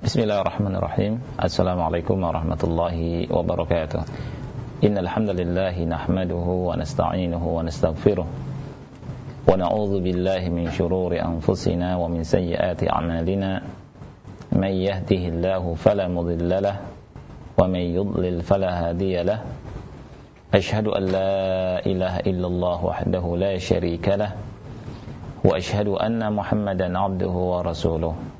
Bismillahirrahmanirrahim Assalamualaikum warahmatullahi wabarakatuh Innal hamdalillah nahmaduhu wa nasta'inuhu wa nastaghfiruh wa na'udzu billahi min shururi anfusina wa min sayyiati a'malina may yahdihillahu fala mudilla lahu wa may yudlil fala hadiya lahu Ashhadu an la ilaha illallah wahdahu la sharika lahu wa ashhadu anna Muhammadan 'abduhu wa rasuluh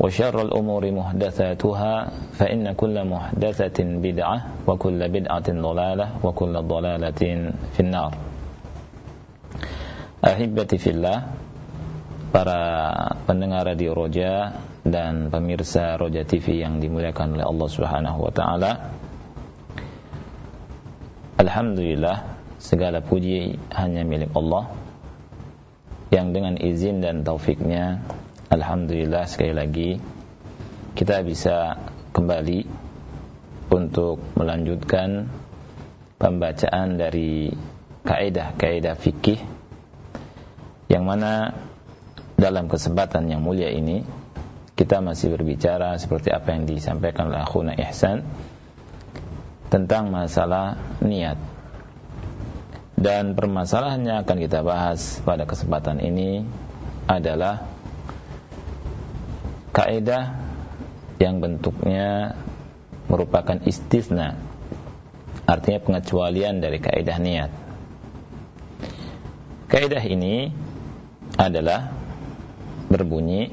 وشر الأمور محدثاتها فإن كل محدثة بدعة وكل بدعة ضلالة وكل ضلالة في النار Ahibati fillah Para pendengar Radio Roja Dan pemirsa Roja TV yang dimuliakan oleh Allah Subhanahu wa taala. Alhamdulillah segala puji hanya milik Allah yang dengan izin dan taufiknya Alhamdulillah sekali lagi kita bisa kembali untuk melanjutkan pembacaan dari kaidah-kaidah fikih yang mana dalam kesempatan yang mulia ini kita masih berbicara seperti apa yang disampaikan oleh Akhuna Ihsan tentang masalah niat. Dan permasalahannya akan kita bahas pada kesempatan ini adalah kaidah yang bentuknya merupakan istisna. Artinya pengecualian dari kaidah niat. Kaidah ini adalah berbunyi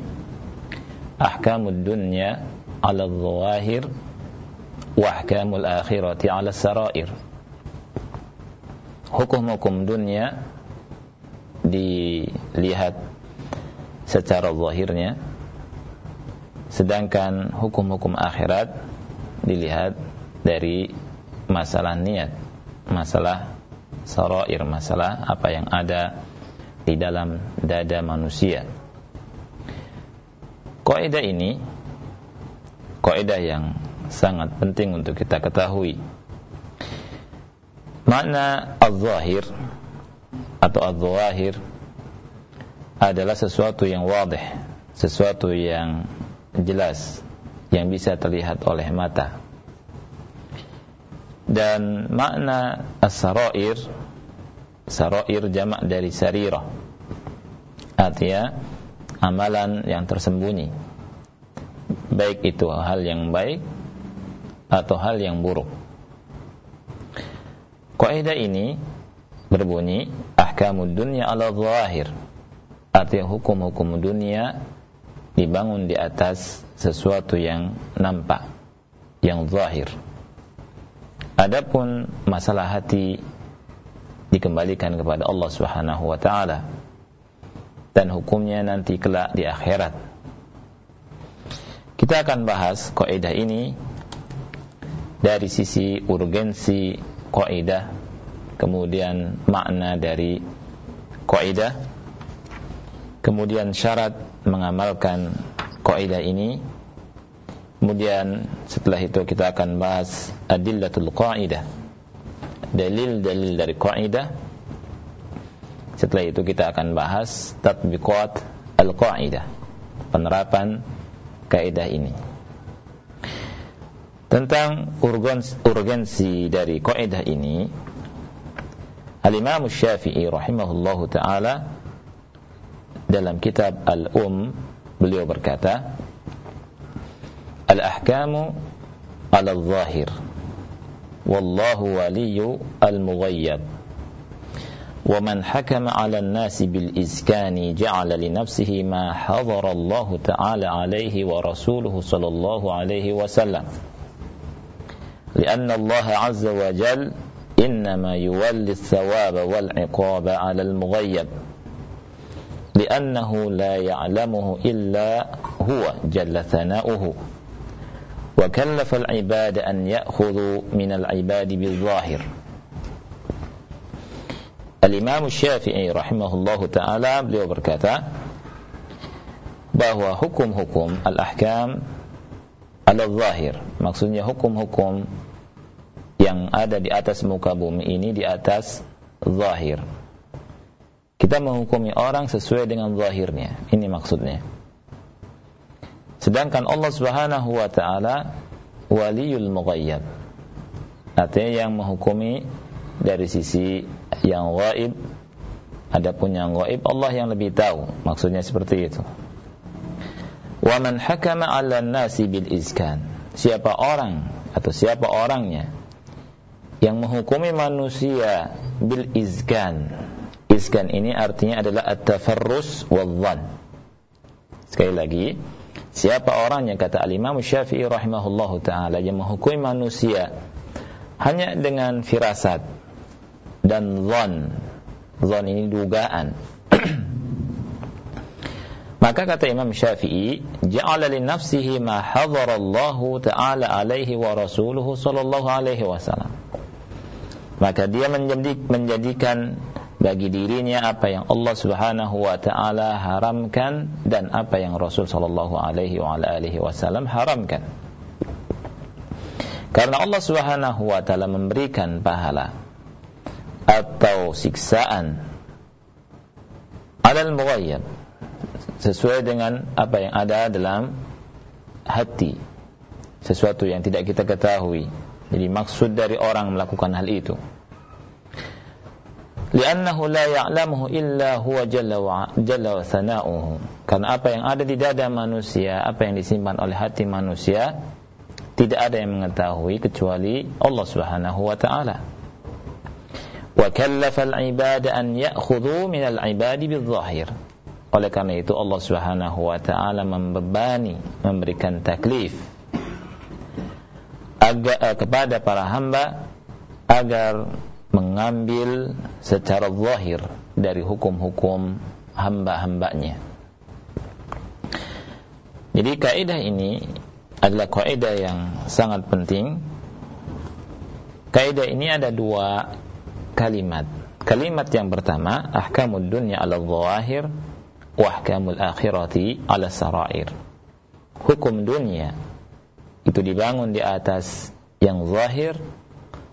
ahkamud dunya ala zawahir wa ahkamul akhirati ala sarair. Hukum-hukum dunia dilihat secara zahirnya Sedangkan hukum-hukum akhirat dilihat dari masalah niat, masalah sarair, masalah apa yang ada di dalam dada manusia. Kaidah ini kaidah yang sangat penting untuk kita ketahui. Makna az-zahir atau az-zawahir adalah sesuatu yang wadih, sesuatu yang jelas yang bisa terlihat oleh mata. Dan makna as-sarair sarair jamak dari sarirah. Artinya amalan yang tersembunyi. Baik itu hal yang baik atau hal yang buruk. Kaidah ini berbunyi ahkamud dunya ala zahir. Artinya hukum-hukum dunia dibangun di atas sesuatu yang nampak, yang zahir. Adapun masalah hati dikembalikan kepada Allah Subhanahu wa taala dan hukumnya nanti kelak di akhirat. Kita akan bahas kaidah ini dari sisi urgensi kaidah, kemudian makna dari kaidah, kemudian syarat mengamalkan kaidah ini. Kemudian setelah itu kita akan bahas adillatul qaidah. Dalil-dalil dari kaidah. Setelah itu kita akan bahas tatbiqat al-qaidah. Penerapan kaidah ini. Tentang urgensi dari kaidah ini Al-Imam Syafi'i rahimahullahu taala dalam kitab Al-Um beliau berkata Al-ahkamu 'ala adh-dhahir wallahu waliyyu al-mughayyab wa man hakama 'ala an-nasi bil iskani ja'ala li nafsihi ma hadara Allah ta'ala 'alayhi wa rasuluhu sallallahu 'alayhi wa sallam لأن الله عز وجل إنما يولي الثواب والعقاب على المغيب لأنه لا يعلمه إلا هو جل ثناؤه. وكلف العباد أن يأخذوا من العباد بالظاهر. الإمام الشافعي رحمه الله تعالى بركاته bahwa hukum-hukum al-ahkam al-zahir maksudnya hukum-hukum yang ada di atas muka bumi ini di atas zahir kita menghukumi orang sesuai dengan zahirnya. Ini maksudnya. Sedangkan Allah Subhanahu wa taala waliyul mughayyab artinya yang menghukumi dari sisi yang gaib adapun yang gaib Allah yang lebih tahu. Maksudnya seperti itu. Wa man hakama 'ala nasi bil iskan. Siapa orang atau siapa orangnya yang menghukumi manusia bil iskan iskan ini artinya adalah at-tafarrus wadh sekali lagi siapa orang yang kata al-Imam Syafi'i rahimahullahu taala yang menghukumi manusia hanya dengan firasat dan zon. Zon ini dugaan. Maka kata Imam Syafi'i, ja'ala li nafsihi ma hadara Allah Ta'ala alaihi wa rasuluhu sallallahu alaihi wasallam. Maka dia menjadikan bagi dirinya apa yang Allah Subhanahu wa taala haramkan dan apa yang Rasul sallallahu alaihi wa alihi wasallam haramkan. Karena Allah Subhanahu wa taala memberikan pahala atau siksaan alal mughayyab sesuai dengan apa yang ada dalam hati sesuatu yang tidak kita ketahui jadi maksud dari orang melakukan hal itu li'annahu la ya'lamuhu illa huwa jalla wa sana'uhu. Karena apa yang ada di dada manusia, apa yang disimpan oleh hati manusia, tidak ada yang mengetahui kecuali Allah Subhanahu wa taala. Wa kallafa al-ibada an ya'khudhu min al-ibadi bil-zahir. Oleh karena itu Allah Subhanahu wa taala membebani, memberikan taklif agar, eh, kepada para hamba agar mengambil secara zahir dari hukum-hukum hamba-hambanya. Jadi kaidah ini adalah kaidah yang sangat penting. Kaidah ini ada dua kalimat. Kalimat yang pertama, ahkamud dunya ala zawahir wa ahkamul akhirati ala sarair. Hukum dunia itu dibangun di atas yang zahir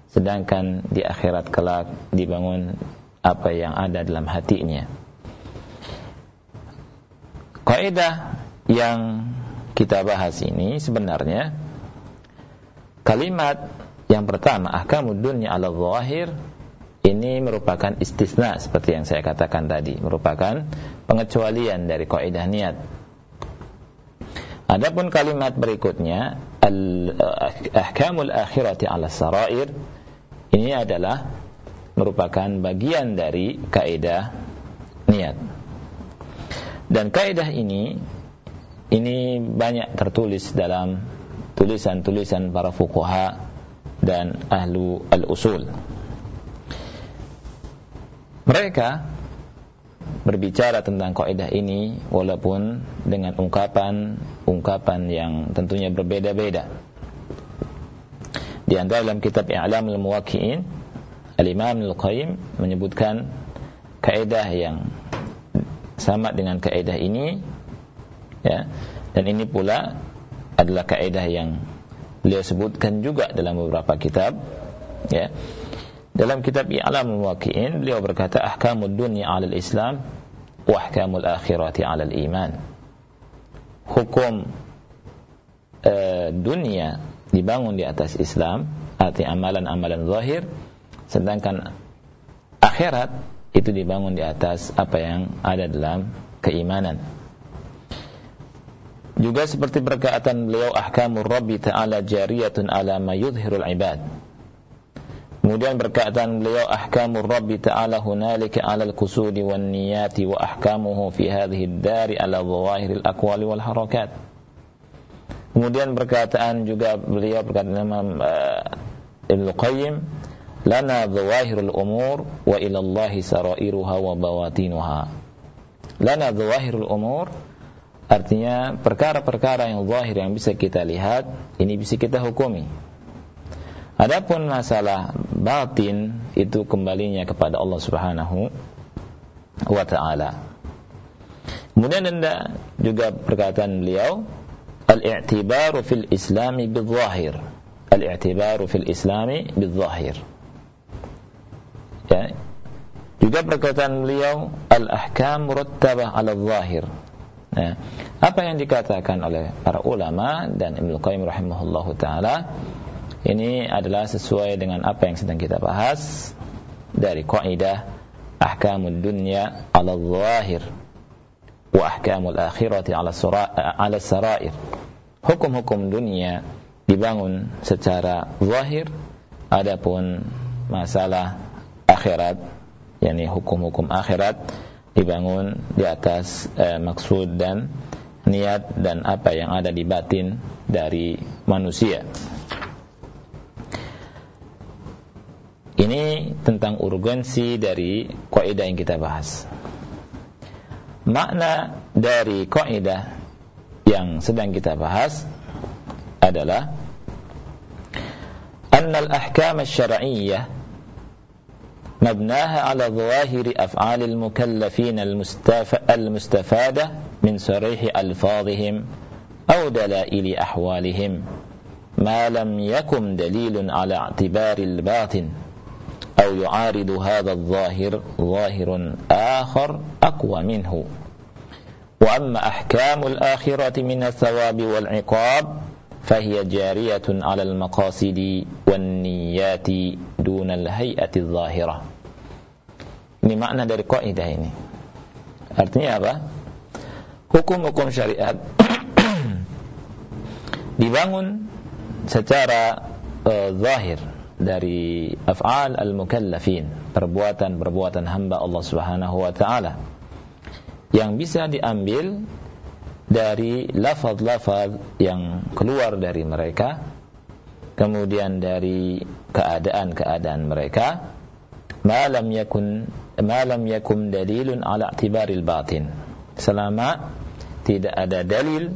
sedangkan di akhirat kelak dibangun apa yang ada dalam hatinya. Kaidah yang kita bahas ini sebenarnya kalimat yang pertama ahkamud dunya ala zahir ini merupakan istisna seperti yang saya katakan tadi, merupakan pengecualian dari kaidah niat. Adapun kalimat berikutnya al-ahkamul akhirati 'ala sarair ini adalah merupakan bagian dari kaidah niat. Dan kaidah ini ini banyak tertulis dalam tulisan-tulisan para fuqaha dan ahlu al-usul. Mereka berbicara tentang kaidah ini walaupun dengan ungkapan-ungkapan yang tentunya berbeda-beda. Di antara dalam kitab I'lam al-Muwaqqi'in, Al-Imam Al-Qayyim menyebutkan kaidah yang sama dengan kaidah ini ya. Dan ini pula adalah kaidah yang beliau sebutkan juga dalam beberapa kitab ya dalam kitab I'lamul Waqi'in beliau berkata ahkamud dunya 'alal Islam wa ahkamul akhirati 'alal iman. Hukum uh, dunia dibangun di atas Islam, arti amalan-amalan zahir, sedangkan akhirat itu dibangun di atas apa yang ada dalam keimanan. Juga seperti perkataan beliau ahkamur rabbi ta'ala jariyatun ala ma yudhirul ibad Kemudian berkaitan beliau ahkamur Rabbi ta'ala hunalika 'ala al-qusudi wan niyati wa ahkamuhu fi hadhihi ad-dari 'ala dhawahir al-aqwali wal harakat. Kemudian berkataan juga beliau berkata Imam uh, Ibnu Qayyim lana dhawahirul umur wa ila Allah sarairuha wa bawatinuha. Lana dhawahirul umur artinya perkara-perkara yang zahir yang bisa kita lihat ini bisa kita hukumi Adapun masalah batin itu kembalinya kepada Allah Subhanahu wa taala. Kemudian anda juga perkataan beliau al-i'tibaru fil islami bil-zahir. Al-i'tibaru fil islami bil-zahir. Juga perkataan beliau al-ahkam murattabah 'ala zahir. Nah, apa yang dikatakan oleh para ulama dan Ibnu Qayyim rahimahullahu taala ini adalah sesuai dengan apa yang sedang kita bahas dari kaidah ahkamud dunya 'ala zahir wa ahkamul akhirati 'ala ala sarair. Hukum-hukum dunia dibangun secara zahir adapun masalah akhirat yakni hukum-hukum akhirat dibangun di atas eh, maksud dan niat dan apa yang ada di batin dari manusia. Ini tentang urgensi dari kaidah yang kita bahas. Makna dari kaidah yang sedang kita bahas adalah أن الأحكام الشرعية مبناها على ظواهر أفعال المكلفين المستفادة من صريح ألفاظهم أو دلائل أحوالهم ما لم يكن دليل على اعتبار الباطن أو يعارض هذا الظاهر ظاهر آخر أقوى منه وأما أحكام الآخرة من الثواب والعقاب فهي جارية على المقاصد والنيات دون الهيئة الظاهرة ini makna dari kaidah ini artinya apa hukum-hukum syariat dibangun secara uh, zahir dari af'al al-mukallafin, perbuatan-perbuatan hamba Allah Subhanahu wa taala yang bisa diambil dari lafaz-lafaz yang keluar dari mereka kemudian dari keadaan-keadaan mereka malam yakun malam yakun dalilun ala i'tibaril batin selama tidak ada dalil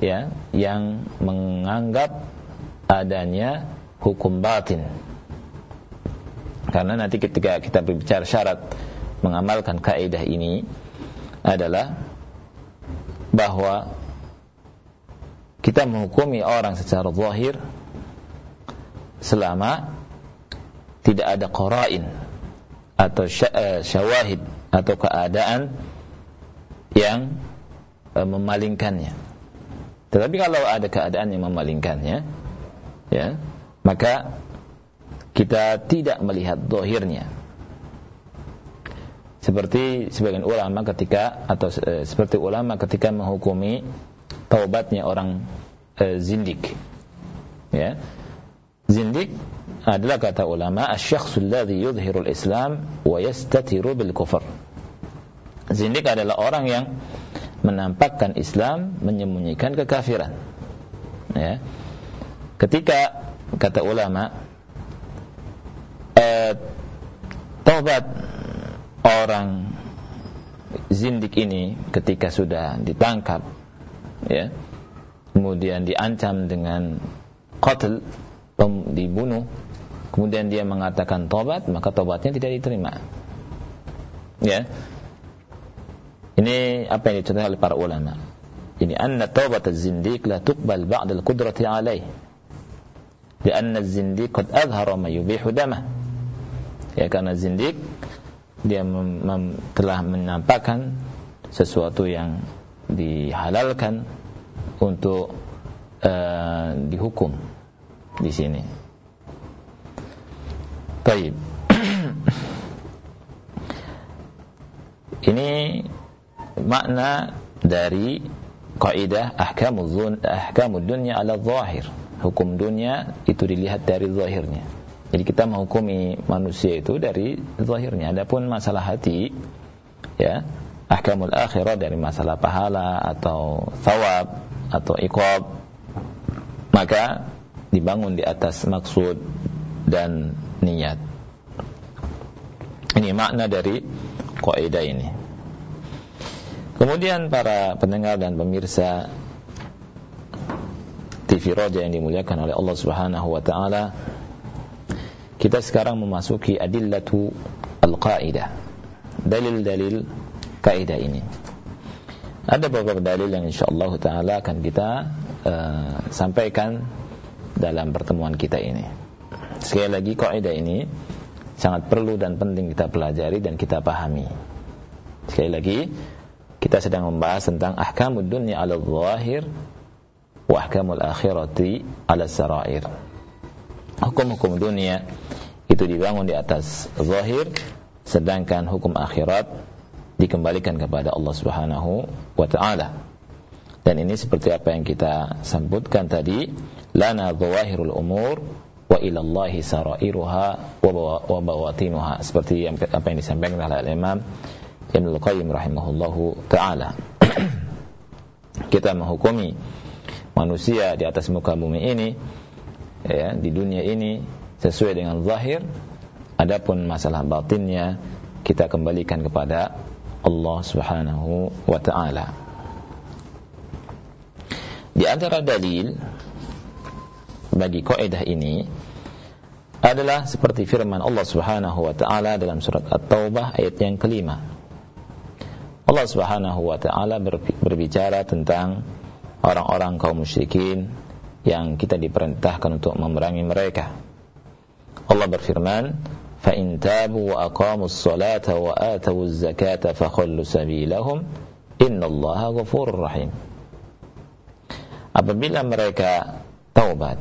ya yang menganggap adanya hukum batin. Karena nanti ketika kita berbicara syarat mengamalkan kaidah ini adalah bahwa kita menghukumi orang secara zahir selama tidak ada qarain atau eh, syawahid atau keadaan yang eh, memalingkannya. Tetapi kalau ada keadaan yang memalingkannya, ya, maka kita tidak melihat dohirnya seperti sebagian ulama ketika atau e, seperti ulama ketika menghukumi taubatnya orang e, zindik ya. Zindik adalah kata ulama asy-syakhsul ladzi yudhhiru al-islam wa yastatiru bil kufr zindik adalah orang yang menampakkan Islam menyembunyikan kekafiran. Ya. Ketika kata ulama eh, taubat orang zindik ini ketika sudah ditangkap ya kemudian diancam dengan qatl dibunuh kemudian dia mengatakan tobat maka tobatnya tidak diterima. Ya. Ini apa yang dicontohkan oleh para ulama. Ini anna taubat az-zindiq la tuqbal ba'd al-qudrati alaih karena az-zindiq qad azhara ma yubihu damah. Ya karena zindik dia mem, mem, telah menampakkan sesuatu yang dihalalkan untuk uh, dihukum di sini. Baik. Ini makna dari kaidah ahkamuz ahkamud dunya ala zahir hukum dunia itu dilihat dari zahirnya Jadi kita menghukumi manusia itu dari zahirnya. Adapun masalah hati, ya, ahkamul akhirah dari masalah pahala atau thawab atau iqab, maka dibangun di atas maksud dan niat. Ini makna dari kaidah ini. Kemudian para pendengar dan pemirsa TV Roja yang dimuliakan oleh Allah Subhanahu wa taala kita sekarang memasuki adillatu al-qaidah. Dalil-dalil kaidah ini. Ada beberapa dalil yang insyaallah taala akan kita uh, sampaikan dalam pertemuan kita ini. Sekali lagi kaidah ini sangat perlu dan penting kita pelajari dan kita pahami. Sekali lagi kita sedang membahas tentang ahkamud dunya 'ala zahir wa ahkamul akhirati 'ala sarair. Hukum-hukum dunia itu dibangun di atas zahir sedangkan hukum akhirat dikembalikan kepada Allah Subhanahu wa taala. Dan ini seperti apa yang kita sebutkan tadi, lana zawahirul umur wa ila Allah sarairuha wa bawatinuha. Seperti yang, apa yang disampaikan oleh Imam Ibnu Qayyim rahimahullahu taala. kita menghukumi manusia di atas muka bumi ini ya di dunia ini sesuai dengan zahir adapun masalah batinnya kita kembalikan kepada Allah Subhanahu wa taala di antara dalil bagi kaidah ini adalah seperti firman Allah Subhanahu wa taala dalam surat At-Taubah ayat yang kelima. Allah Subhanahu wa taala berbicara tentang orang-orang kaum musyrikin yang kita diperintahkan untuk memerangi mereka. Allah berfirman, فَإِن تَابُوا وَأَقَامُوا الصَّلَاةَ وَآتَوُوا الزَّكَاةَ فَخَلُّوا سَبِيلَهُمْ إِنَّ اللَّهَ غَفُورٌ رَحِيمٌ Apabila mereka taubat,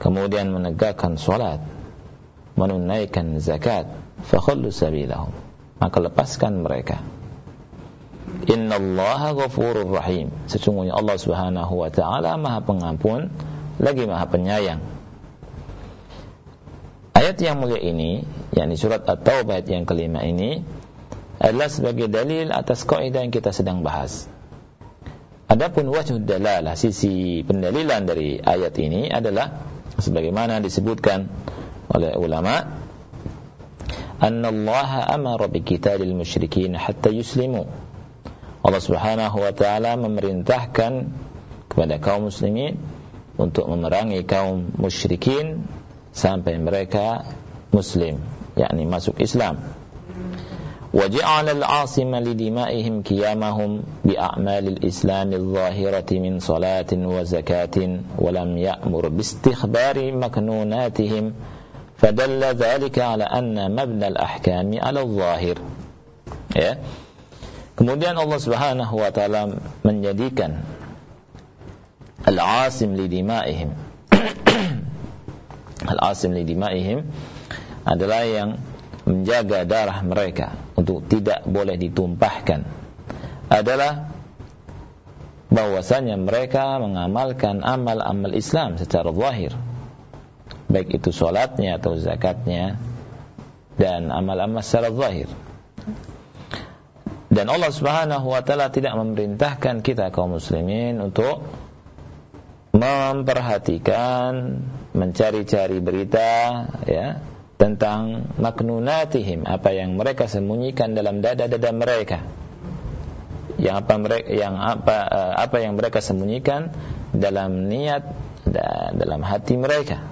kemudian menegakkan salat, menunaikan zakat, فَخَلُّوا سَبِيلَهُمْ Maka lepaskan mereka. Inna Allah ghafurur rahim. Sesungguhnya Allah Subhanahu wa taala Maha Pengampun lagi Maha Penyayang. Ayat yang mulia ini, yakni surat At-Taubah ayat yang kelima ini adalah sebagai dalil atas kaidah yang kita sedang bahas. Adapun wajh dalalah sisi pendalilan dari ayat ini adalah sebagaimana disebutkan oleh ulama anna Allah amara bi qitalil musyrikin hatta yuslimu. Allah Subhanahu wa taala memerintahkan kepada kaum muslimin untuk memerangi kaum musyrikin sampai mereka muslim yakni masuk Islam وجعل العاصم لدمائهم كيامهم بأعمال الإسلام الظاهرة من صلاة وزكاة ولم يأمر باستخبار مكنوناتهم فدل ذلك على أن مبنى الأحكام على الظاهر ya. Kemudian Allah Subhanahu wa taala menjadikan al-asim li dimaihim. Al-asim li dimaihim adalah yang menjaga darah mereka untuk tidak boleh ditumpahkan. Adalah bahwasanya mereka mengamalkan amal-amal Islam secara zahir. Baik itu solatnya atau zakatnya dan amal-amal secara zahir dan Allah Subhanahu wa taala tidak memerintahkan kita kaum muslimin untuk memperhatikan, mencari-cari berita ya tentang maknunatihim, apa yang mereka sembunyikan dalam dada-dada mereka. Yang apa mereka yang apa eh, apa yang mereka sembunyikan dalam niat dalam hati mereka.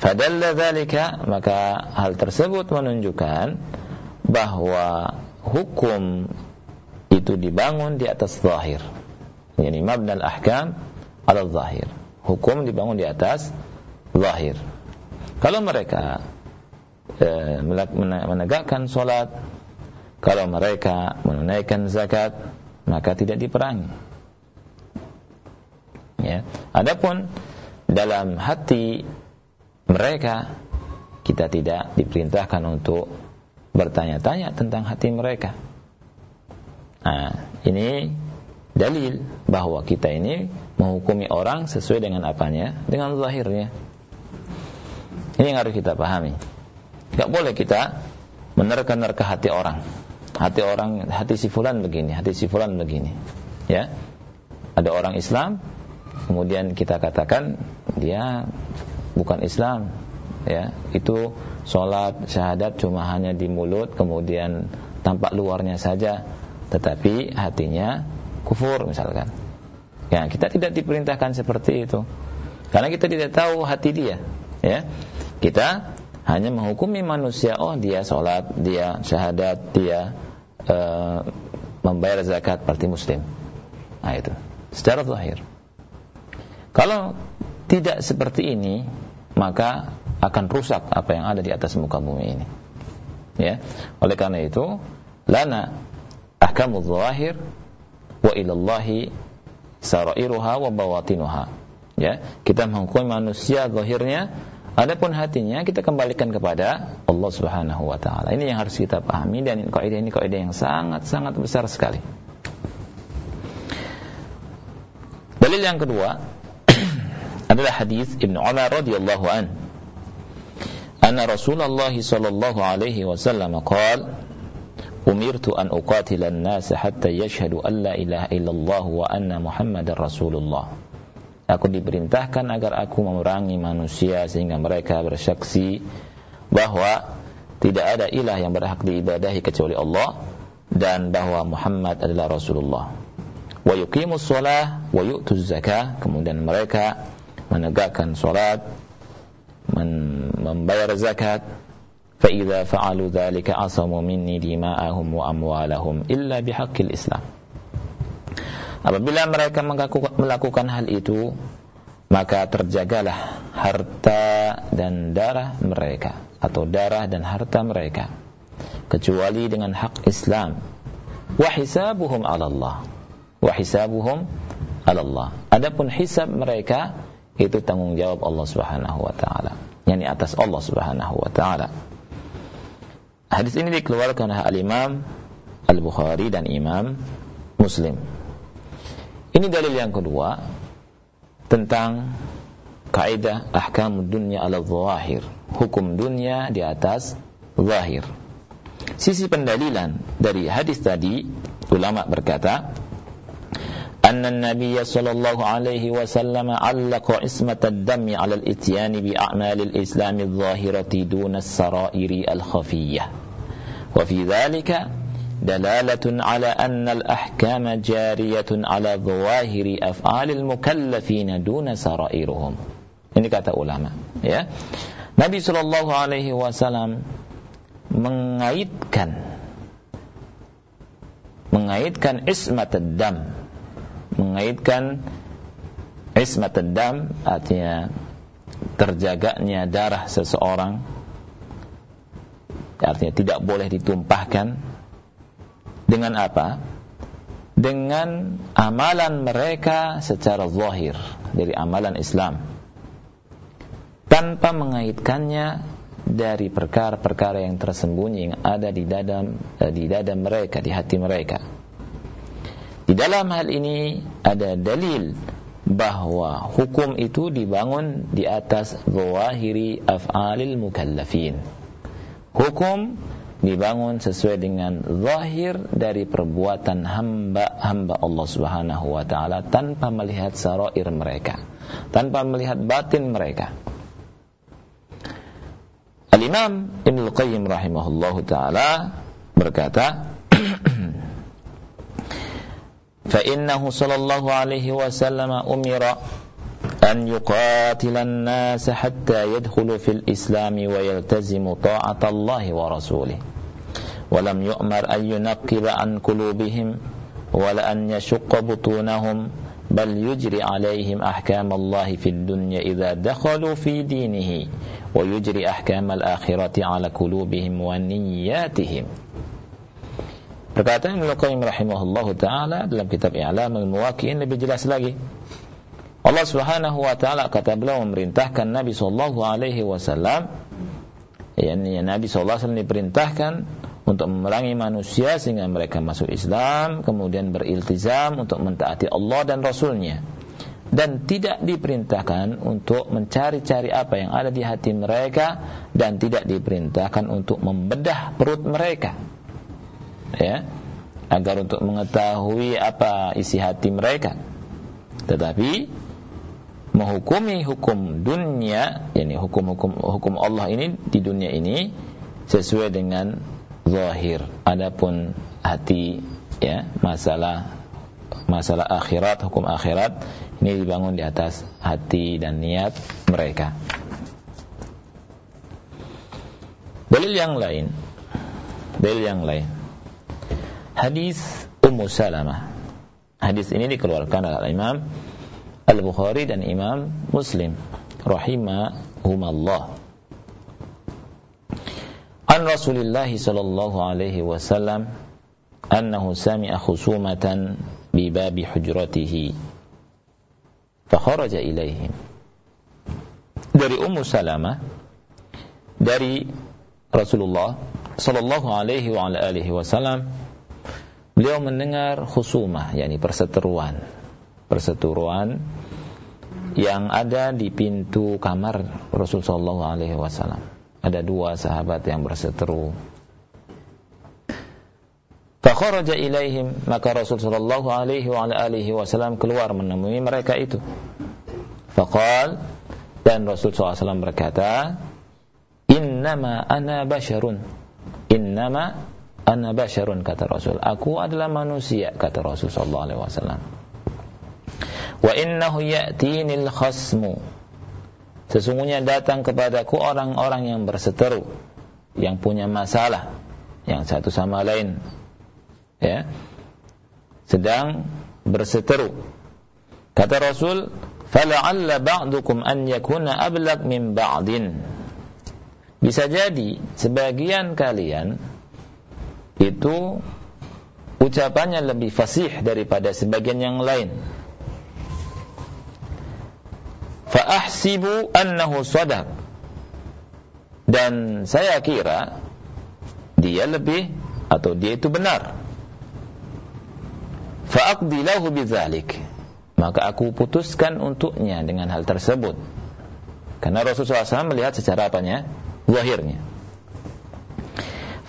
Fadalla dzalika maka hal tersebut menunjukkan bahwa hukum itu dibangun di atas zahir. Yani mabnal ahkam ala zahir. Hukum dibangun di atas zahir. Kalau mereka eh, menegakkan solat, kalau mereka menunaikan zakat, maka tidak diperangi. Ya. Adapun dalam hati mereka kita tidak diperintahkan untuk bertanya-tanya tentang hati mereka. Nah, ini dalil bahwa kita ini menghukumi orang sesuai dengan apanya? Dengan zahirnya. Ini yang harus kita pahami. Gak boleh kita menerka-nerka hati orang. Hati orang, hati si fulan begini, hati si fulan begini. Ya. Ada orang Islam, kemudian kita katakan dia bukan Islam. Ya, itu sholat syahadat cuma hanya di mulut, kemudian tampak luarnya saja, tetapi hatinya kufur misalkan. Ya, kita tidak diperintahkan seperti itu. Karena kita tidak tahu hati dia, ya. Kita hanya menghukumi manusia, oh dia sholat, dia syahadat, dia uh, membayar zakat berarti muslim. Nah itu, secara zahir. Kalau tidak seperti ini, maka akan rusak apa yang ada di atas muka bumi ini. Ya. Oleh karena itu, lana ahkamul zahir wa ilallahi sarairuha wa bawatinuha. Ya, kita menghukumi manusia zahirnya Adapun hatinya kita kembalikan kepada Allah Subhanahu wa taala. Ini yang harus kita pahami dan kaidah ini kaidah yang sangat-sangat besar sekali. Dalil yang kedua adalah hadis Ibnu Umar radhiyallahu an. Anna Rasulullah sallallahu alaihi wasallam qala Umirtu an uqatila an-nas hatta yashhadu an la ilaha illallah wa anna Muhammadar Rasulullah. Aku diperintahkan agar aku memerangi manusia sehingga mereka bersaksi bahwa tidak ada ilah yang berhak diibadahi kecuali Allah dan bahwa Muhammad adalah Rasulullah. Wa yuqimus shalah wa yu'tuz zakah, kemudian mereka menegakkan salat, membayar zakat. Fa'alu dzalika asamu minni dima'ahum wa amwalahum illa bihaqqil Islam. Apabila mereka melakukan hal itu, maka terjagalah harta dan darah mereka atau darah dan harta mereka kecuali dengan hak Islam. Wa hisabuhum 'ala Allah. Wa hisabuhum 'ala Allah. Adapun hisab mereka itu tanggung jawab Allah Subhanahu wa taala. Yani atas Allah Subhanahu wa taala. Hadis ini dikeluarkan oleh Al-Imam Al-Bukhari dan Imam Muslim. Ini dalil yang kedua tentang kaidah ahkam dunia ala zahir, hukum dunia di atas zahir. Sisi pendalilan dari hadis tadi, ulama berkata, أن النبي صلى الله عليه وسلم علق عصمة الدم على الإتيان بأعمال الإسلام الظاهرة دون السرائر الخفية. وفي ذلك دلالة على أن الأحكام جارية على ظواهر أفعال المكلفين دون سرائرهم. Ini kata ulama ya. Nabi Shallallahu Alaihi Wasallam mengaitkan mengaitkan ismat dam mengaitkan ismat dam artinya terjaganya darah seseorang artinya tidak boleh ditumpahkan dengan apa? Dengan amalan mereka secara zahir dari amalan Islam. Tanpa mengaitkannya dari perkara-perkara yang tersembunyi yang ada di dalam eh, di dada mereka, di hati mereka. Di dalam hal ini ada dalil bahwa hukum itu dibangun di atas zawahiri af'alil mukallafin. Hukum dibangun sesuai dengan zahir dari perbuatan hamba-hamba Allah Subhanahu wa taala tanpa melihat sarair mereka, tanpa melihat batin mereka. Al-Imam Ibnu Qayyim rahimahullahu taala berkata, "Fa innahu sallallahu alaihi wasallam umira أن يقاتل الناس حتى يدخلوا في الإسلام ويلتزموا طاعة الله ورسوله. ولم يؤمر أن ينقب عن قلوبهم ولا أن يشق بطونهم بل يجري عليهم أحكام الله في الدنيا إذا دخلوا في دينه ويجري أحكام الآخرة على قلوبهم ونياتهم. Perkataan Ibnu Qayyim rahimahullahu taala dalam kitab I'lam al-Muwaqqi'in lebih jelas lagi. Allah Subhanahu wa taala kata beliau memerintahkan Nabi sallallahu alaihi wasallam yakni Nabi sallallahu alaihi wasallam diperintahkan untuk memerangi manusia sehingga mereka masuk Islam kemudian beriltizam untuk mentaati Allah dan Rasulnya dan tidak diperintahkan untuk mencari-cari apa yang ada di hati mereka dan tidak diperintahkan untuk membedah perut mereka ya agar untuk mengetahui apa isi hati mereka tetapi menghukumi hukum dunia yakni hukum-hukum hukum Allah ini di dunia ini sesuai dengan zahir adapun hati ya masalah masalah akhirat, hukum akhirat ini dibangun di atas hati dan niat mereka. Dalil yang lain, dalil yang lain hadis Ummu Salamah. Hadis ini dikeluarkan oleh Imam Al-Bukhari dan Imam Muslim rahimahumallah. An Rasulillah sallallahu alaihi wasallam annahu sami'a khusumatan bi babi hujratihi. Fakharaja ilaihim. Dari Ummu Salamah dari Rasulullah sallallahu alaihi wa alihi wasallam beliau mendengar khusumah yakni perseteruan perseteruan yang ada di pintu kamar Rasul sallallahu alaihi wasallam ada dua sahabat yang berseteru Fakharaja ilaihim maka Rasul sallallahu alaihi wa alihi wasallam keluar menemui mereka itu. Faqal dan Rasul SAW berkata, "Innama ana basyarun." Innama ana basyarun kata Rasul. Aku adalah manusia kata Rasul sallallahu alaihi wasallam. Wa innahu ya'tinil khasmu. Sesungguhnya datang kepadaku orang-orang yang berseteru, yang punya masalah, yang satu sama lain ya sedang berseteru kata Rasul fala'alla ba'dukum an yakuna ablaq min ba'din bisa jadi sebagian kalian itu ucapannya lebih fasih daripada sebagian yang lain. Fa ahsibu annahu sadaq. Dan saya kira dia lebih atau dia itu benar. Fa'aqdi lahu bidzalik. Maka aku putuskan untuknya dengan hal tersebut. Karena Rasulullah SAW melihat secara apanya? Zahirnya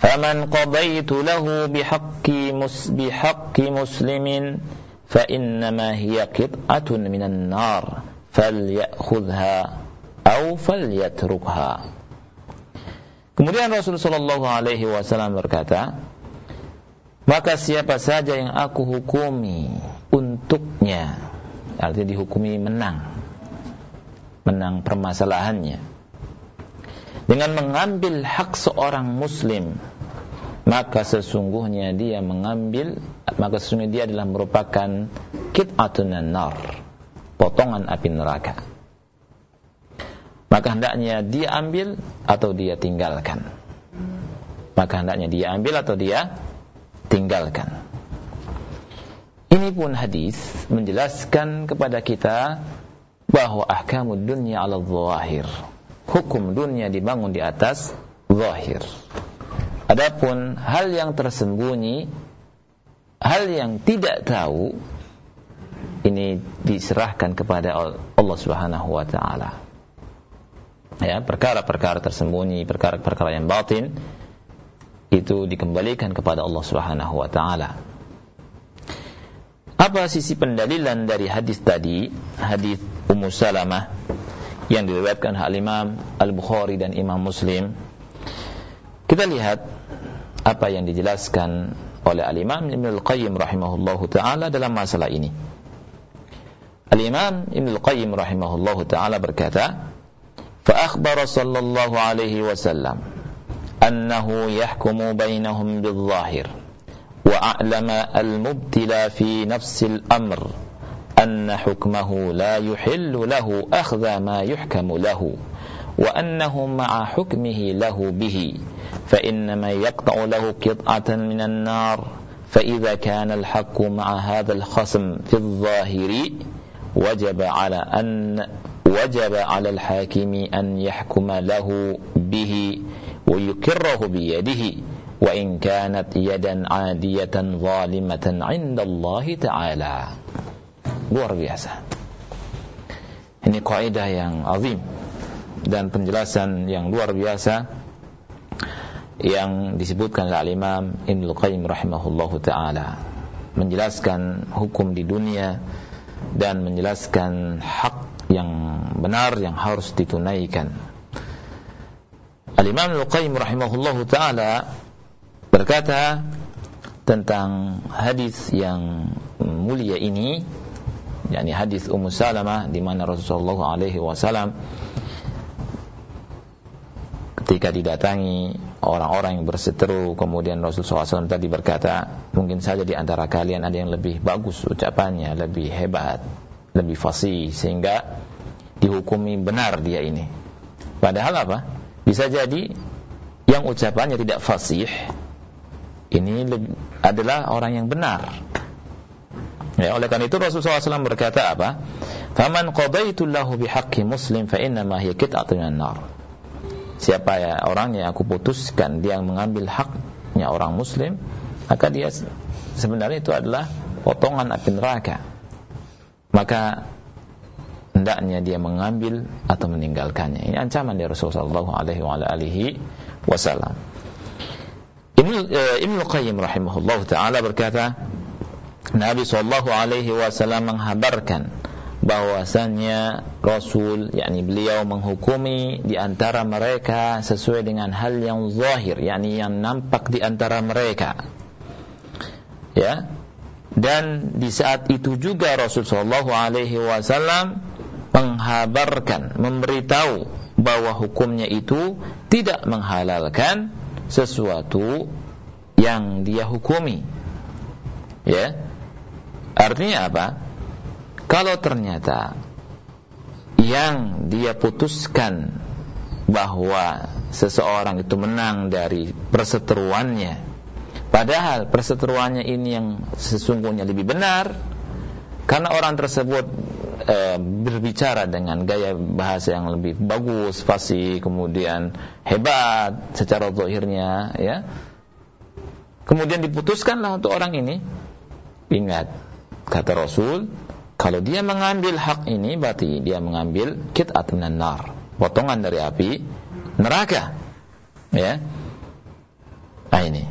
qadaitu lahu bihaqqi mus bihaqqi muslimin fa innama hiya qit'atun minan nar falyakhudha aw falyatrukha kemudian Rasulullah sallallahu alaihi wasallam berkata maka siapa saja yang aku hukumi untuknya artinya dihukumi menang menang permasalahannya dengan mengambil hak seorang muslim maka sesungguhnya dia mengambil maka sesungguhnya dia adalah merupakan kit'atun nar potongan api neraka maka hendaknya dia ambil atau dia tinggalkan maka hendaknya dia ambil atau dia tinggalkan. Ini pun hadis menjelaskan kepada kita bahwa ahkamud dunia ala zahir. Hukum dunia dibangun di atas zahir. Adapun hal yang tersembunyi, hal yang tidak tahu, ini diserahkan kepada Allah Subhanahu wa taala. Ya, perkara-perkara tersembunyi, perkara-perkara yang batin itu dikembalikan kepada Allah Subhanahu wa taala. Apa sisi pendalilan dari hadis tadi, hadis Ummu Salamah yang diriwayatkan oleh Imam Al-Bukhari dan Imam Muslim. Kita lihat apa yang dijelaskan oleh Al-Imam Ibn Al-Qayyim rahimahullahu taala dalam masalah ini. Al-Imam Ibn Al-Qayyim rahimahullahu taala berkata, "Fa akhbara sallallahu alaihi wasallam annahu yahkumu bainahum bil-zahir wa a'lama al-mubtila fi nafsi al-amr." أن حكمه لا يحل له أخذ ما يحكم له وأنه مع حكمه له به. فإنما يقطع له قطعة من النار. فإذا كان الحق مع هذا الخصم في الظاهر وجب على أن وجب على الحاكم أن يحكم له به ويكره بيده وإن كانت يدا عادية ظالمة عند الله تعالى. Luar biasa Ini kaidah yang azim dan penjelasan yang luar biasa yang disebutkan oleh Imam Ibnu Qayyim rahimahullahu taala menjelaskan hukum di dunia dan menjelaskan hak yang benar yang harus ditunaikan. Al-Imam Al-Qayyim rahimahullahu taala berkata tentang hadis yang mulia ini yakni hadis Ummu Salamah di mana Rasulullah alaihi wasallam ketika didatangi orang-orang yang berseteru kemudian Rasulullah SAW tadi berkata mungkin saja di antara kalian ada yang lebih bagus ucapannya lebih hebat lebih fasih sehingga dihukumi benar dia ini. Padahal apa? Bisa jadi yang ucapannya tidak fasih ini adalah orang yang benar Ya, oleh karena itu Rasulullah SAW berkata apa? Faman qadaitu lahu bihaqqi muslim fa inna ma hiya qit'atun nar. Siapa ya orang yang aku putuskan dia mengambil haknya orang muslim, maka dia sebenarnya itu adalah potongan api neraka. Maka hendaknya dia mengambil atau meninggalkannya. Ini ancaman dari Rasulullah alaihi wasallam. Ibnu uh, Ibnu Qayyim rahimahullah taala berkata, Nabi Shallallahu Alaihi Wasallam menghabarkan bahwasannya Rasul, yakni beliau menghukumi di antara mereka sesuai dengan hal yang zahir, yakni yang nampak di antara mereka. Ya, dan di saat itu juga Rasul Shallallahu Alaihi Wasallam menghabarkan, memberitahu bahwa hukumnya itu tidak menghalalkan sesuatu yang dia hukumi. Ya, Artinya apa? Kalau ternyata yang dia putuskan bahwa seseorang itu menang dari perseteruannya padahal perseteruannya ini yang sesungguhnya lebih benar karena orang tersebut e, berbicara dengan gaya bahasa yang lebih bagus, fasih, kemudian hebat secara zahirnya ya. Kemudian diputuskanlah untuk orang ini ingat Kata Rasul, kalau dia mengambil hak ini berarti dia mengambil kit'at minan nar, potongan dari api neraka. Ya. Nah ini.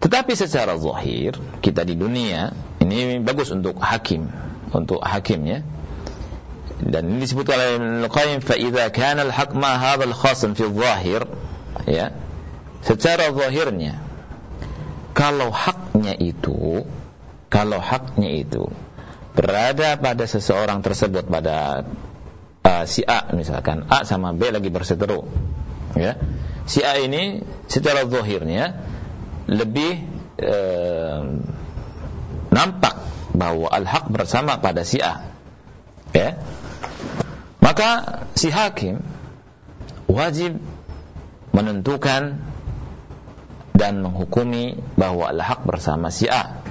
Tetapi secara zahir kita di dunia ini bagus untuk hakim, untuk hakimnya. Dan ini disebut oleh Al-Qayyim fa kana al-haq ma hadha al-khasm fi zahir ya. Secara zahirnya kalau haknya itu kalau haknya itu berada pada seseorang tersebut pada uh, si A misalkan. A sama B lagi berseteru ya. Si A ini secara zahirnya lebih uh, nampak bahwa al-haq bersama pada si A ya. Maka si hakim wajib menentukan dan menghukumi bahwa al-haq bersama si A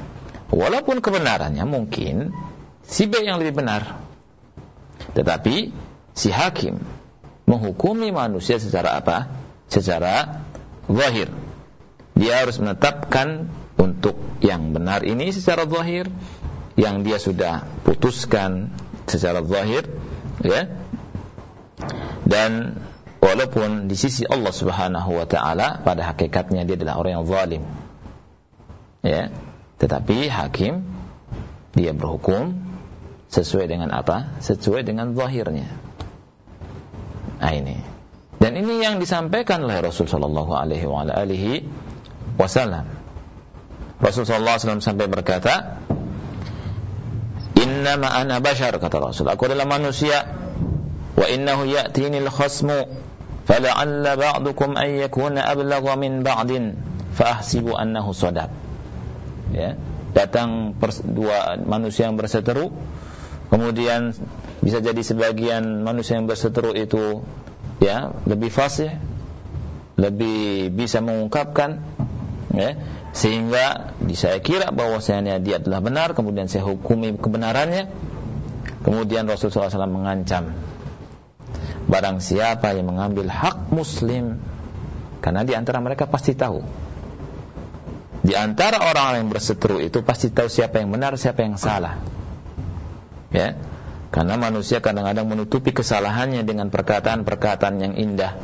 Walaupun kebenarannya mungkin si B yang lebih benar. Tetapi si hakim menghukumi manusia secara apa? Secara zahir. Dia harus menetapkan untuk yang benar ini secara zahir, yang dia sudah putuskan secara zahir, ya. Dan walaupun di sisi Allah Subhanahu wa taala pada hakikatnya dia adalah orang yang zalim. Ya, tetapi hakim dia berhukum sesuai dengan apa? Sesuai dengan zahirnya. Nah ini. Dan ini yang disampaikan oleh Rasul sallallahu alaihi wasallam. Rasul sallallahu alaihi wasallam sampai berkata, "Inna ma ana bashar," kata Rasul. Aku adalah manusia. Wa innahu ya'tini al-khasmu ba'dukum an yakuna ablagha min ba'din fa ahsibu annahu sadaq ya. Datang dua manusia yang berseteru kemudian bisa jadi sebagian manusia yang berseteru itu ya lebih fasih lebih bisa mengungkapkan ya sehingga saya kira bahwasanya dia adalah benar kemudian saya hukumi kebenarannya kemudian Rasulullah SAW mengancam. Barang siapa yang mengambil hak muslim karena di antara mereka pasti tahu di antara orang-orang yang berseteru itu pasti tahu siapa yang benar, siapa yang salah. Ya. Karena manusia kadang-kadang menutupi kesalahannya dengan perkataan-perkataan yang indah.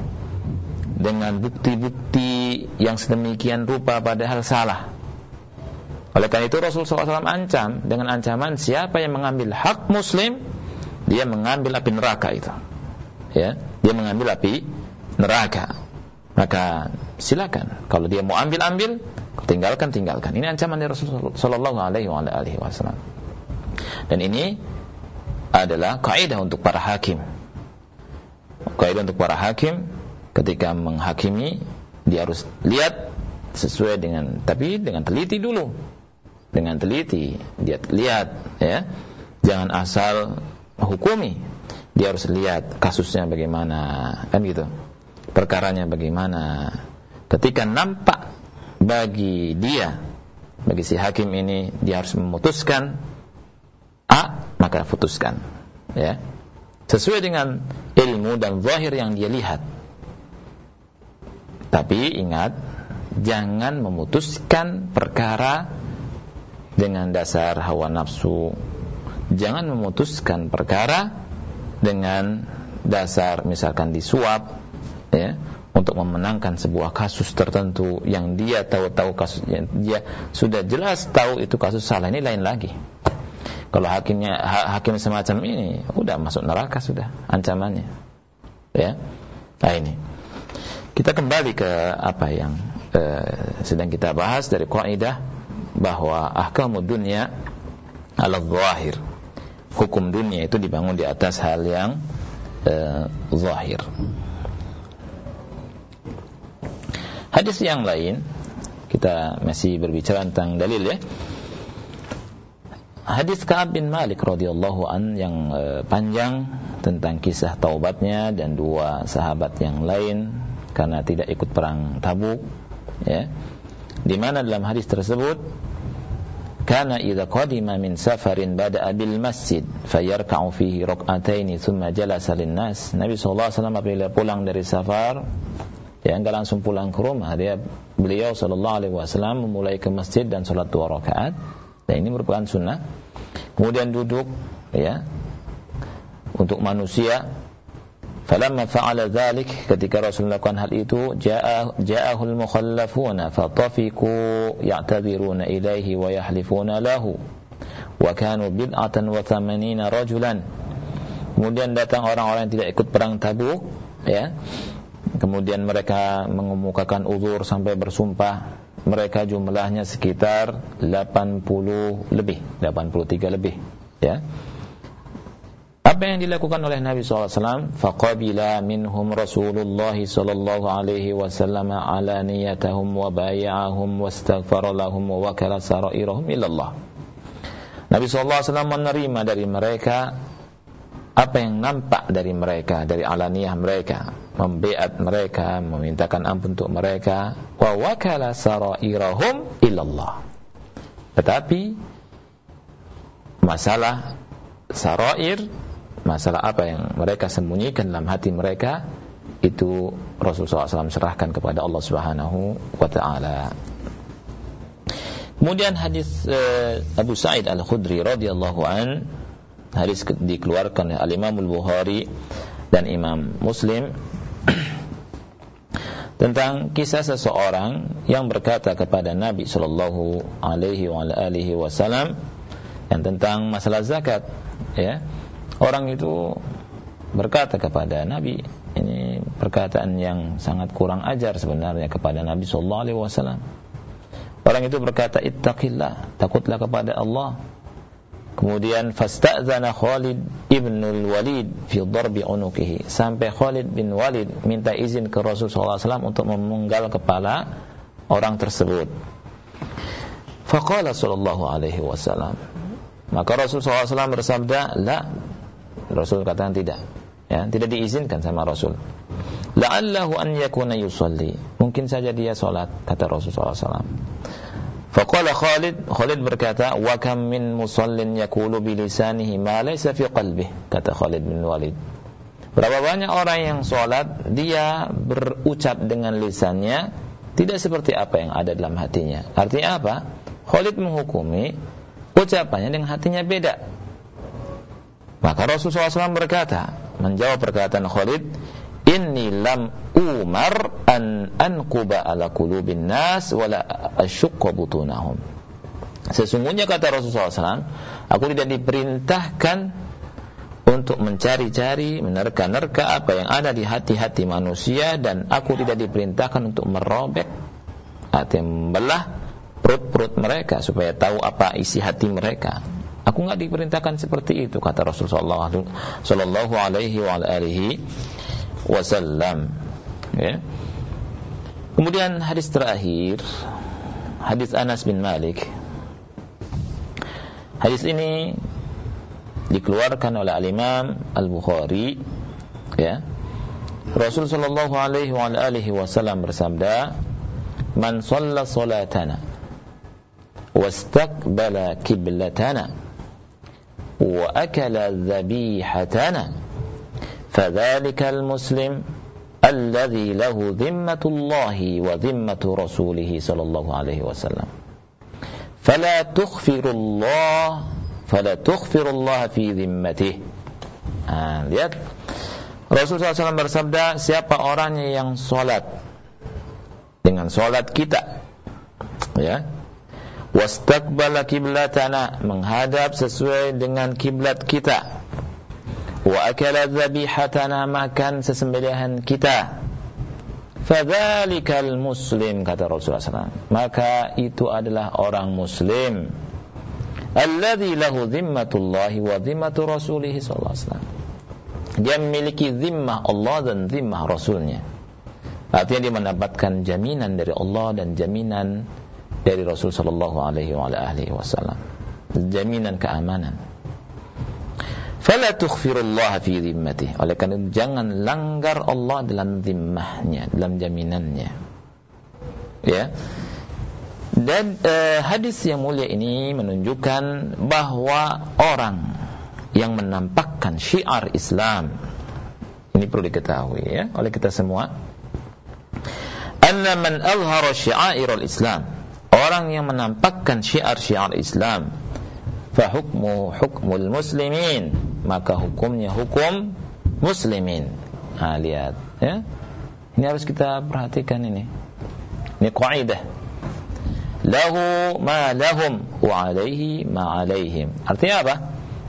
Dengan bukti-bukti yang sedemikian rupa padahal salah. Oleh karena itu Rasulullah SAW ancam dengan ancaman siapa yang mengambil hak muslim, dia mengambil api neraka itu. Ya, dia mengambil api neraka. Maka silakan kalau dia mau ambil ambil, tinggalkan tinggalkan. Ini ancaman dari Rasulullah Sallallahu Alaihi Wasallam. Dan ini adalah kaidah untuk para hakim. Kaidah untuk para hakim ketika menghakimi dia harus lihat sesuai dengan tapi dengan teliti dulu dengan teliti dia lihat ya jangan asal hukumi dia harus lihat kasusnya bagaimana kan gitu perkaranya bagaimana. Ketika nampak bagi dia bagi si hakim ini dia harus memutuskan A maka putuskan. Ya. Sesuai dengan ilmu dan zahir yang dia lihat. Tapi ingat jangan memutuskan perkara dengan dasar hawa nafsu. Jangan memutuskan perkara dengan dasar misalkan disuap ya untuk memenangkan sebuah kasus tertentu yang dia tahu-tahu kasusnya dia sudah jelas tahu itu kasus salah ini lain lagi. Kalau hakimnya hakim semacam ini udah masuk neraka sudah ancamannya. Ya. Nah ini. Kita kembali ke apa yang eh, sedang kita bahas dari kaidah bahwa ahkamu dunia ala zahir hukum dunia itu dibangun di atas hal yang uh, zahir hadis yang lain kita masih berbicara tentang dalil ya. Hadis Ka'ab bin Malik radhiyallahu an yang uh, panjang tentang kisah taubatnya dan dua sahabat yang lain karena tidak ikut perang Tabuk ya. Di mana dalam hadis tersebut kana idza qadima min safarin bada'a bil masjid fayarka'u fihi rak'atayn thumma jalasa lin nas Nabi sallallahu alaihi wasallam apabila pulang dari safar ya enggak langsung pulang ke rumah. Dia beliau sallallahu alaihi wasallam memulai ke masjid dan salat dua rakaat. Dan ini merupakan sunnah. Kemudian duduk ya untuk manusia. Falamma fa'ala dhalik ketika Rasul melakukan hal itu ja'a ja'ahul mukhallafuna fatafiku ya'tabiruna ilaihi wa yahlifuna lahu. Wa kanu bid'atan wa thamanina rajulan. Kemudian datang orang-orang yang tidak ikut perang Tabuk ya kemudian mereka mengemukakan uzur sampai bersumpah mereka jumlahnya sekitar 80 lebih 83 lebih ya apa yang dilakukan oleh Nabi SAW? Faqabila minhum Rasulullah sallallahu alaihi wasallam ala niyatahum wa bay'ahum wa astaghfara lahum wa wakala sarairahum ilallah. Nabi SAW menerima dari mereka apa yang nampak dari mereka, dari alaniyah mereka, membeat mereka, memintakan ampun untuk mereka, wa wakala sarairahum ilallah. Tetapi masalah sarair masalah apa yang mereka sembunyikan dalam hati mereka itu Rasulullah SAW serahkan kepada Allah Subhanahu wa taala. Kemudian hadis uh, Abu Sa'id Al-Khudri radhiyallahu an hadis dikeluarkan oleh Al-Imam Al-Bukhari dan Imam Muslim tentang kisah seseorang yang berkata kepada Nabi sallallahu alaihi wasallam yang tentang masalah zakat ya orang itu berkata kepada Nabi ini perkataan yang sangat kurang ajar sebenarnya kepada Nabi sallallahu alaihi wasallam. Orang itu berkata ittaqillah, takutlah kepada Allah. Kemudian fasta'zana Khalid ibn al-Walid fi darbi unukihi. Sampai Khalid bin Walid minta izin ke Rasul sallallahu alaihi untuk memenggal kepala orang tersebut. Faqala sallallahu alaihi wasallam. Maka Rasul sallallahu alaihi bersabda, "La Rasul katakan tidak. Ya, tidak diizinkan sama Rasul. La'allahu an yakuna yusalli. Mungkin saja dia salat kata Rasul SAW. Faqala Khalid, Khalid berkata, "Wa kam min musallin yaqulu bi lisanihi ma laysa fi qalbih." Kata Khalid bin Walid. Berapa banyak orang yang salat dia berucap dengan lisannya tidak seperti apa yang ada dalam hatinya. Artinya apa? Khalid menghukumi ucapannya dengan hatinya beda. Maka Rasulullah SAW berkata, menjawab perkataan Khalid, Inni lam umar an anquba ala qulubin nas wala asyukka butunahum. Sesungguhnya kata Rasulullah SAW, aku tidak diperintahkan untuk mencari-cari, menerka-nerka apa yang ada di hati-hati manusia dan aku tidak diperintahkan untuk merobek atau membelah perut-perut mereka supaya tahu apa isi hati mereka. Aku nggak diperintahkan seperti itu kata Rasulullah Sallallahu Alaihi Wasallam wasallam. Ya. Kemudian hadis terakhir hadis Anas bin Malik. Hadis ini dikeluarkan oleh al-Imam Al-Bukhari ya. Rasul sallallahu alaihi wa alihi wasallam bersabda man shalla salatana wastaqbala qiblatana wa akala dhabihatana فذلك المسلم الذي له ذمة الله وذمة رسوله صلى الله عليه وسلم فلا تخفر الله فلا تخفر الله في ذمته nah, lihat Rasulullah SAW bersabda siapa orangnya yang sholat dengan sholat kita ya wastaqbala kiblatana menghadap sesuai dengan kiblat kita wa akala dhabihatana makan sesembelihan kita. Fadzalikal muslim kata Rasulullah SAW maka itu adalah orang muslim. Alladzi lahu zimmatullahi wa zimmatu rasulih sallallahu alaihi wasallam. Dia memiliki zimmah Allah dan zimmah Rasulnya. Artinya dia mendapatkan jaminan dari Allah dan jaminan dari Rasul sallallahu alaihi wasallam. Jaminan keamanan fala tukhfirullah fi dhimmatih oleh karena itu jangan langgar Allah dalam zimmahnya dalam jaminannya. Ya. Dan eh, hadis yang mulia ini menunjukkan bahwa orang yang menampakkan syiar Islam ini perlu diketahui ya oleh kita semua. Anna man azhara syi'airul Islam orang yang menampakkan syiar-syiar Islam fahukmu hukmul muslimin maka hukumnya hukum muslimin. Nah, lihat ya. Ini harus kita perhatikan ini. Ini kaidah lahu ma lahum wa alaihi ma alaihim. Artinya apa?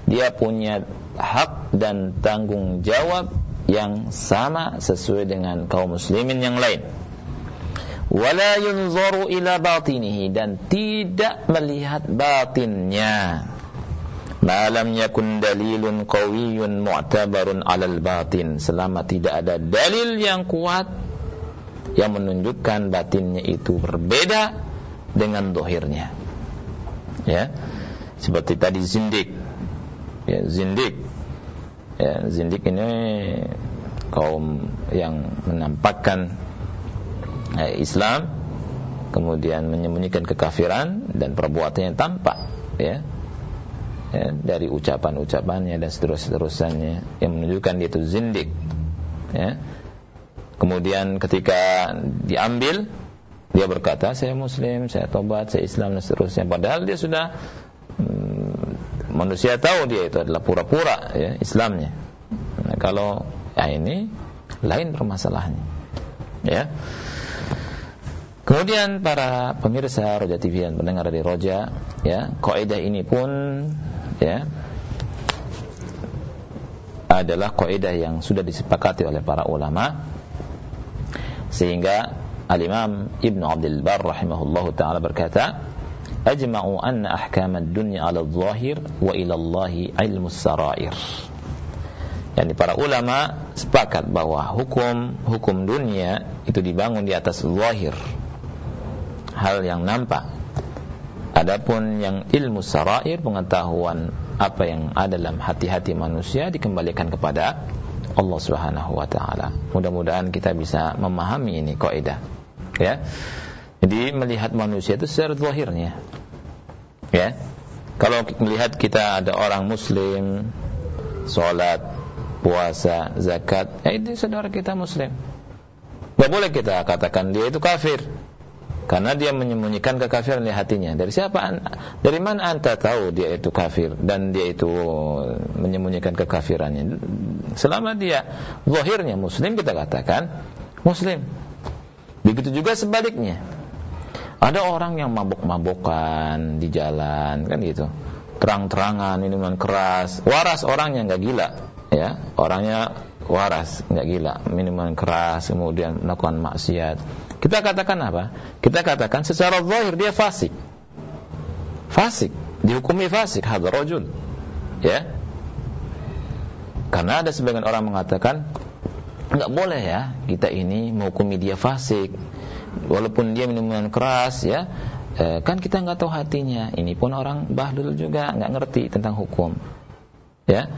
Dia punya hak dan tanggung jawab yang sama sesuai dengan kaum muslimin yang lain. Wala yunzaru ila batinihi. Dan tidak melihat batinnya malam yakun dalilun qawiyyun alal batin. Selama tidak ada dalil yang kuat yang menunjukkan batinnya itu berbeda dengan dohirnya. Ya. Seperti tadi zindik. Ya zindik. Ya zindik ini kaum yang menampakkan eh, Islam kemudian menyembunyikan kekafiran dan perbuatannya tampak ya, ya dari ucapan-ucapannya dan seterus-terusannya yang menunjukkan dia itu zindik ya. Kemudian ketika diambil dia berkata saya muslim saya tobat saya Islam dan seterusnya. Padahal dia sudah hmm, manusia tahu dia itu adalah pura-pura ya Islamnya. Nah, kalau ya ini lain permasalahannya ya Kemudian para pemirsa Roja TV dan pendengar dari Roja, ya, kaidah ini pun ya adalah kaidah yang sudah disepakati oleh para ulama sehingga Al-Imam Ibn Abdul Bar rahimahullahu taala berkata, "Ajma'u anna ahkam ad-dunya 'ala adh-dhahir wa ila Allah 'ilmu sarair." Yani para ulama sepakat bahwa hukum hukum dunia itu dibangun di atas zahir hal yang nampak. Adapun yang ilmu sarair pengetahuan apa yang ada dalam hati-hati manusia dikembalikan kepada Allah Subhanahu wa taala. Mudah-mudahan kita bisa memahami ini kaidah. Ya. Jadi melihat manusia itu secara zahirnya. Ya. Kalau melihat kita ada orang muslim salat, puasa, zakat, ya itu saudara kita muslim. Tidak boleh kita katakan dia itu kafir karena dia menyembunyikan kekafiran di hatinya. Dari siapa? Dari mana anta tahu dia itu kafir dan dia itu menyembunyikan kekafirannya? Selama dia zahirnya muslim kita katakan muslim. Begitu juga sebaliknya. Ada orang yang mabuk-mabukan di jalan kan gitu. Terang-terangan minuman keras, waras orangnya nggak gila, ya. Orangnya waras, nggak gila, minuman keras, kemudian melakukan maksiat kita katakan apa? Kita katakan secara zahir dia fasik. Fasik, dihukumi fasik hadza rajul. Ya. Karena ada sebagian orang mengatakan enggak boleh ya kita ini menghukumi dia fasik. Walaupun dia minuman keras ya, eh, kan kita nggak tahu hatinya. Ini pun orang bahlul juga nggak ngerti tentang hukum. Ya,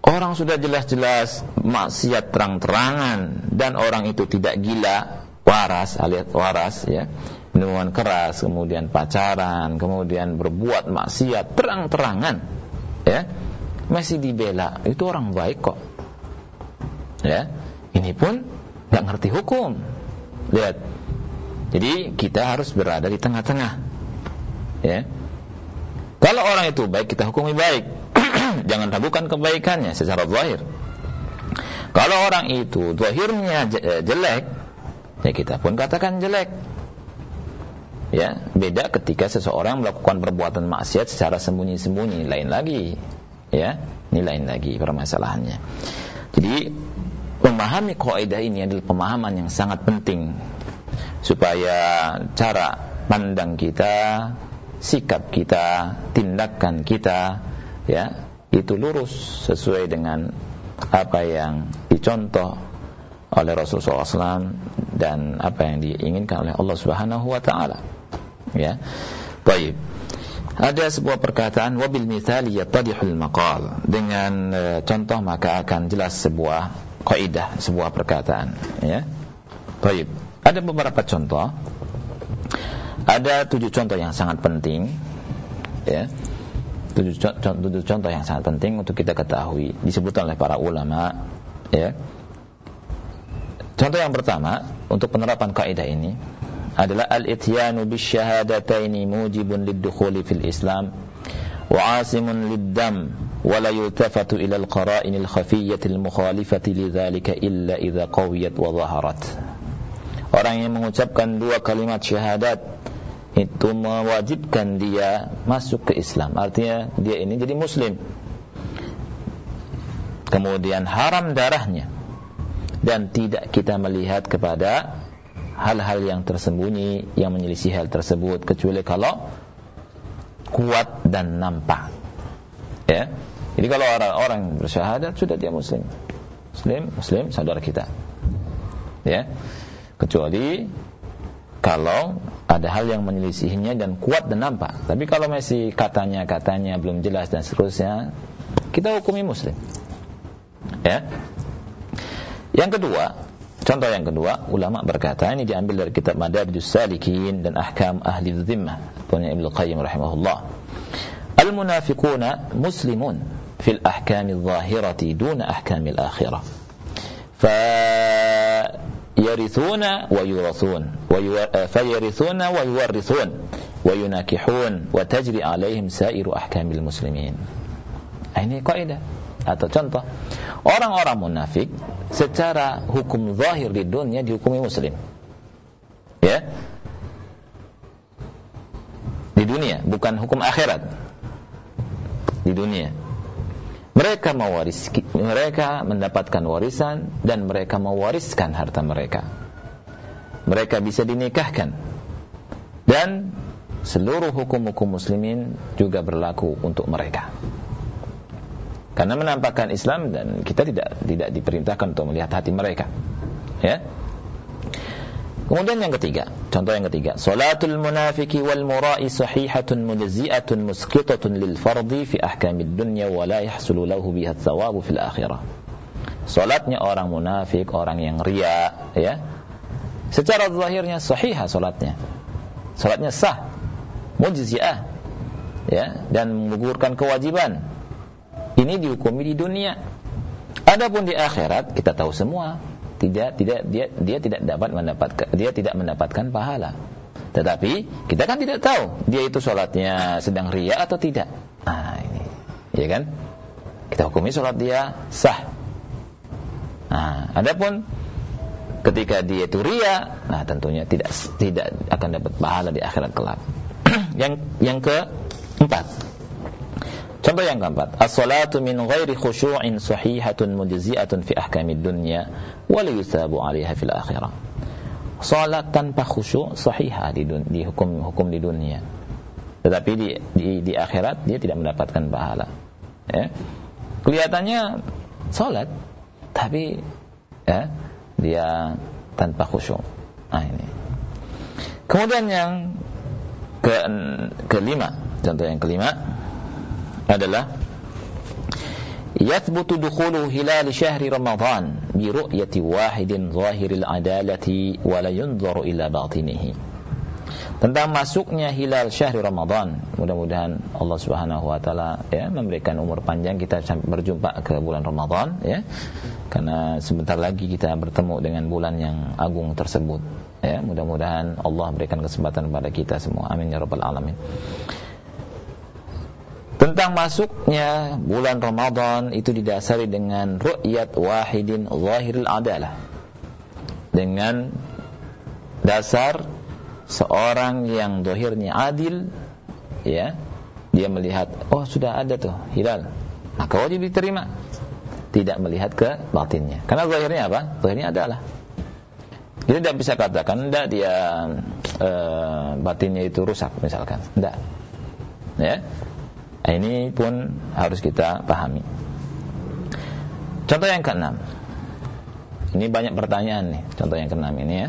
Orang sudah jelas-jelas maksiat terang-terangan dan orang itu tidak gila, waras, alias waras ya. Minuman keras, kemudian pacaran, kemudian berbuat maksiat terang-terangan. Ya. Masih dibela. Itu orang baik kok. Ya. Ini pun nggak ngerti hukum. Lihat. Jadi kita harus berada di tengah-tengah. Ya. Kalau orang itu baik kita hukumi baik jangan ragukan kebaikannya secara zahir. Kalau orang itu zahirnya eh, jelek, ya kita pun katakan jelek. Ya, beda ketika seseorang melakukan perbuatan maksiat secara sembunyi-sembunyi, lain lagi. Ya, ini lain lagi permasalahannya. Jadi memahami kaidah ini adalah pemahaman yang sangat penting supaya cara pandang kita, sikap kita, tindakan kita ya itu lurus sesuai dengan apa yang dicontoh oleh Rasulullah SAW dan apa yang diinginkan oleh Allah Subhanahu Wa Taala. Ya, baik. Ada sebuah perkataan wabil mithali yattadihul maqal dengan e, contoh maka akan jelas sebuah kaidah, sebuah perkataan. Ya, baik. Ada beberapa contoh. Ada tujuh contoh yang sangat penting. Ya, tujuh, tujuh contoh yang sangat penting untuk kita ketahui disebutkan oleh para ulama ya contoh yang pertama untuk penerapan kaidah ini adalah al-ityanu bisyahadataini mujibun lid-dukhuli fil Islam wa asimun lid-dam wa la yultafatu ila al-qara'in al-khafiyyah al-mukhalifati lidzalika illa idza qawiyat wa dhaharat orang yang mengucapkan dua kalimat syahadat itu mewajibkan dia masuk ke Islam. Artinya dia ini jadi muslim. Kemudian haram darahnya dan tidak kita melihat kepada hal-hal yang tersembunyi yang menyelisih hal tersebut kecuali kalau kuat dan nampak. Ya. Jadi kalau orang-orang bersyahadat sudah dia muslim. Muslim, muslim saudara kita. Ya. Kecuali kalau ada hal yang menyelisihinya dan kuat dan nampak. Tapi kalau masih katanya-katanya belum jelas dan seterusnya, kita hukumi muslim. Ya. Yang kedua, contoh yang kedua, ulama berkata ini diambil dari kitab Madarijus Salikin dan Ahkam Ahli Dhimmah, punya Ibnu Qayyim rahimahullah. Al-munafiquna muslimun fil ahkami adh-dhahirati duna ahkami al-akhirah. Fa يرثون ويورثون فيرثون ويورثون ويناكحون وتجري عليهم سائر أحكام المسلمين ini kaidah atau contoh orang-orang munafik secara hukum zahir di dunia dihukumi muslim ya di dunia bukan hukum akhirat di dunia mereka mewaris mereka mendapatkan warisan dan mereka mewariskan harta mereka. Mereka bisa dinikahkan. Dan seluruh hukum-hukum muslimin juga berlaku untuk mereka. Karena menampakkan Islam dan kita tidak tidak diperintahkan untuk melihat hati mereka. Ya. Kemudian yang ketiga, contoh yang ketiga, salatul munafiki wal mura'i sahihatun mujzi'atun musqitatun lil fardi fi ahkamid dunya wa la yahsulu lahu biha thawabu fil akhirah. Salatnya orang munafik, orang yang ria, ya. Secara zahirnya sahihah salatnya. Salatnya sah, mujzi'ah. Ya, dan menggugurkan kewajiban. Ini dihukumi di dunia. Adapun di akhirat kita tahu semua tidak tidak dia dia tidak dapat mendapatkan dia tidak mendapatkan pahala. Tetapi kita kan tidak tahu dia itu sholatnya sedang ria atau tidak. Nah ini, ya kan? Kita hukumi sholat dia sah. Nah, adapun ketika dia itu ria, nah tentunya tidak tidak akan dapat pahala di akhirat kelak. yang yang keempat. Contoh yang keempat, as-salatu min ghairi khusyu'in sahihatun mujzi'atun fi ahkamid dunya wa la yusabu 'alaiha fil akhirah. Salat tanpa khusyuk sahihah di, di hukum hukum di dunia. Tetapi di, di di akhirat dia tidak mendapatkan pahala. Ya. Kelihatannya salat tapi ya, dia tanpa khusyuk. Nah ini. Kemudian yang ke kelima, contoh yang kelima adalah yathbutu dukhulu hilal syahri Ramadan bi ru'yati wahidin zahiril adalati wa la yunzaru ila batinihi. Tentang masuknya hilal syahri Ramadan. Mudah-mudahan Allah Subhanahu wa taala ya memberikan umur panjang kita berjumpa ke bulan Ramadan ya. Karena sebentar lagi kita bertemu dengan bulan yang agung tersebut. Ya, mudah-mudahan Allah berikan kesempatan kepada kita semua. Amin ya rabbal alamin. Tentang masuknya bulan Ramadan itu didasari dengan ru'yat wahidin zahiril adalah. Dengan dasar seorang yang dohirnya adil ya dia melihat oh sudah ada tuh hilal maka wajib diterima tidak melihat ke batinnya. Karena zahirnya apa? Zahirnya adalah. Dia tidak bisa katakan tidak dia e, batinnya itu rusak misalkan. Tidak. Ya. Nah, ini pun harus kita pahami. Contoh yang keenam. Ini banyak pertanyaan nih. Contoh yang keenam ini ya.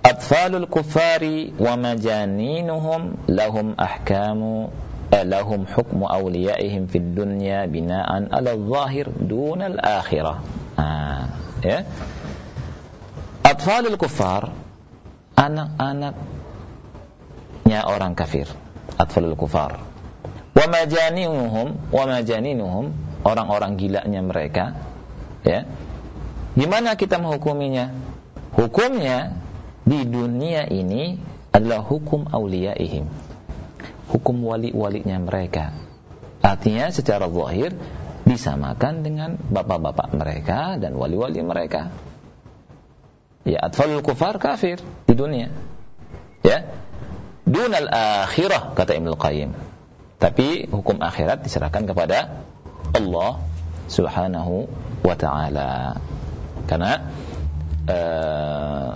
Atfalul kufari wa majaninuhum lahum ahkamu lahum hukmu awliyaihim fid dunya binaan ala zahir dunal akhirah. Ah, ya. Atfalul kuffar anak-anaknya orang kafir. Atfalul kufar. Wa majaninuhum wa majaninuhum orang-orang gilanya mereka ya. Gimana kita menghukuminya? Hukumnya di dunia ini adalah hukum awliyaihim hukum wali-walinya mereka. Artinya secara zahir disamakan dengan bapak-bapak mereka dan wali-wali mereka. Ya, atfalul kufar kafir di dunia. Ya. Dunal akhirah kata Ibnu Qayyim. Tapi hukum akhirat diserahkan kepada Allah Subhanahu wa taala. Karena uh,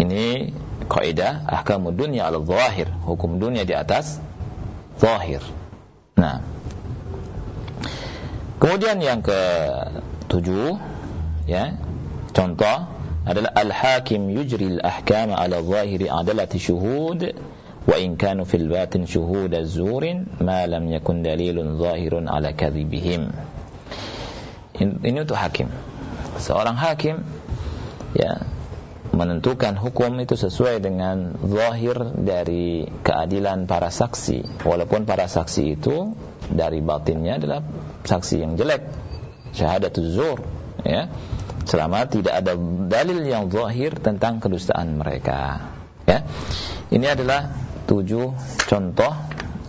ini kaidah ahkamud dunya ala zahir, hukum dunia di atas zahir. Nah. Kemudian yang ke tujuh ya, contoh adalah al-hakim yujri al-ahkama ala zahiri adalati syuhud in kanu fil batin syuhud az-zurin ma lam yakun dalilun zahirun ala kadhibihim. Ini untuk hakim. Seorang hakim ya menentukan hukum itu sesuai dengan zahir dari keadilan para saksi walaupun para saksi itu dari batinnya adalah saksi yang jelek syahadatuz zur ya selama tidak ada dalil yang zahir tentang kedustaan mereka ya ini adalah tujuh contoh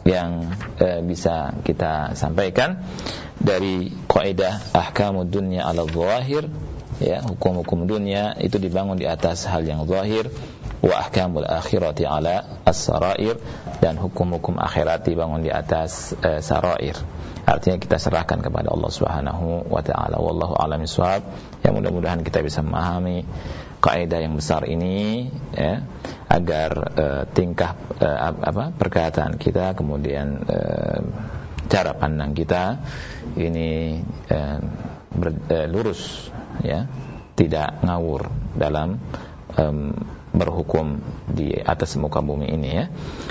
yang e, bisa kita sampaikan dari kaidah ahkamud dunya ala zahir ya hukum-hukum dunia itu dibangun di atas hal yang zahir wa ahkamul akhirati ala as-sarair dan hukum-hukum akhirat dibangun di atas uh, sarair. Artinya kita serahkan kepada Allah Subhanahu wa taala. Wallahu a'lam bishawab. Ya mudah-mudahan kita bisa memahami kaidah yang besar ini ya agar uh, tingkah uh, apa perkataan kita kemudian uh, cara pandang kita ini uh, ber, uh, lurus ya tidak ngawur dalam um, berhukum di atas muka bumi ini ya.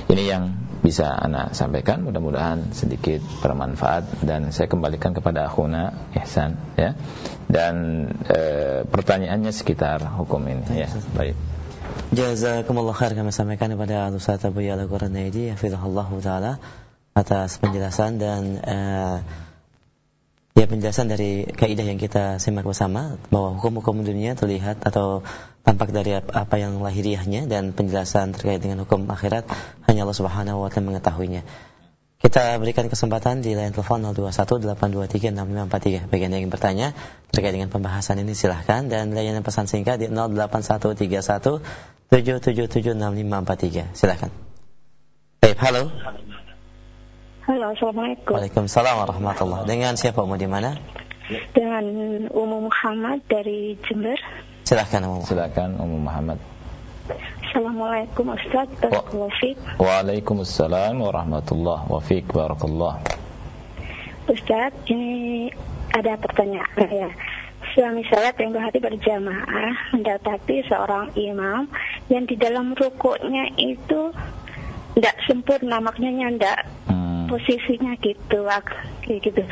Ini yang bisa anak sampaikan mudah-mudahan sedikit bermanfaat dan saya kembalikan kepada akhuna Ihsan ya. Dan e, pertanyaannya sekitar hukum ini ya. Baik. Jazakumullah khair kami sampaikan kepada Ustaz Abu Yala Quranaidi hafizahullah taala atas penjelasan dan uh, Ya penjelasan dari kaidah yang kita simak bersama bahwa hukum-hukum dunia terlihat atau tampak dari apa yang lahiriahnya dan penjelasan terkait dengan hukum akhirat hanya Allah Subhanahu wa taala mengetahuinya. Kita berikan kesempatan di line telepon 0218236543 bagi Anda yang bertanya terkait dengan pembahasan ini silahkan dan layanan pesan singkat di 081317776543 silahkan. Baik, halo. Halo, Assalamualaikum. Waalaikumsalam warahmatullahi Dengan siapa Umu di mana? Dengan Umu Muhammad dari Jember. Silakan Ummu Muhammad. Assalamualaikum Ustaz. Barakallahu Waalaikumsalam warahmatullahi wafiq. Barakallah. Ustaz, ini ada pertanyaan ya. Suami saya tempoh hari berjamaah mendapati seorang imam yang di dalam rukuknya itu tidak sempurna, maknanya tidak posisinya gitu kayak gitu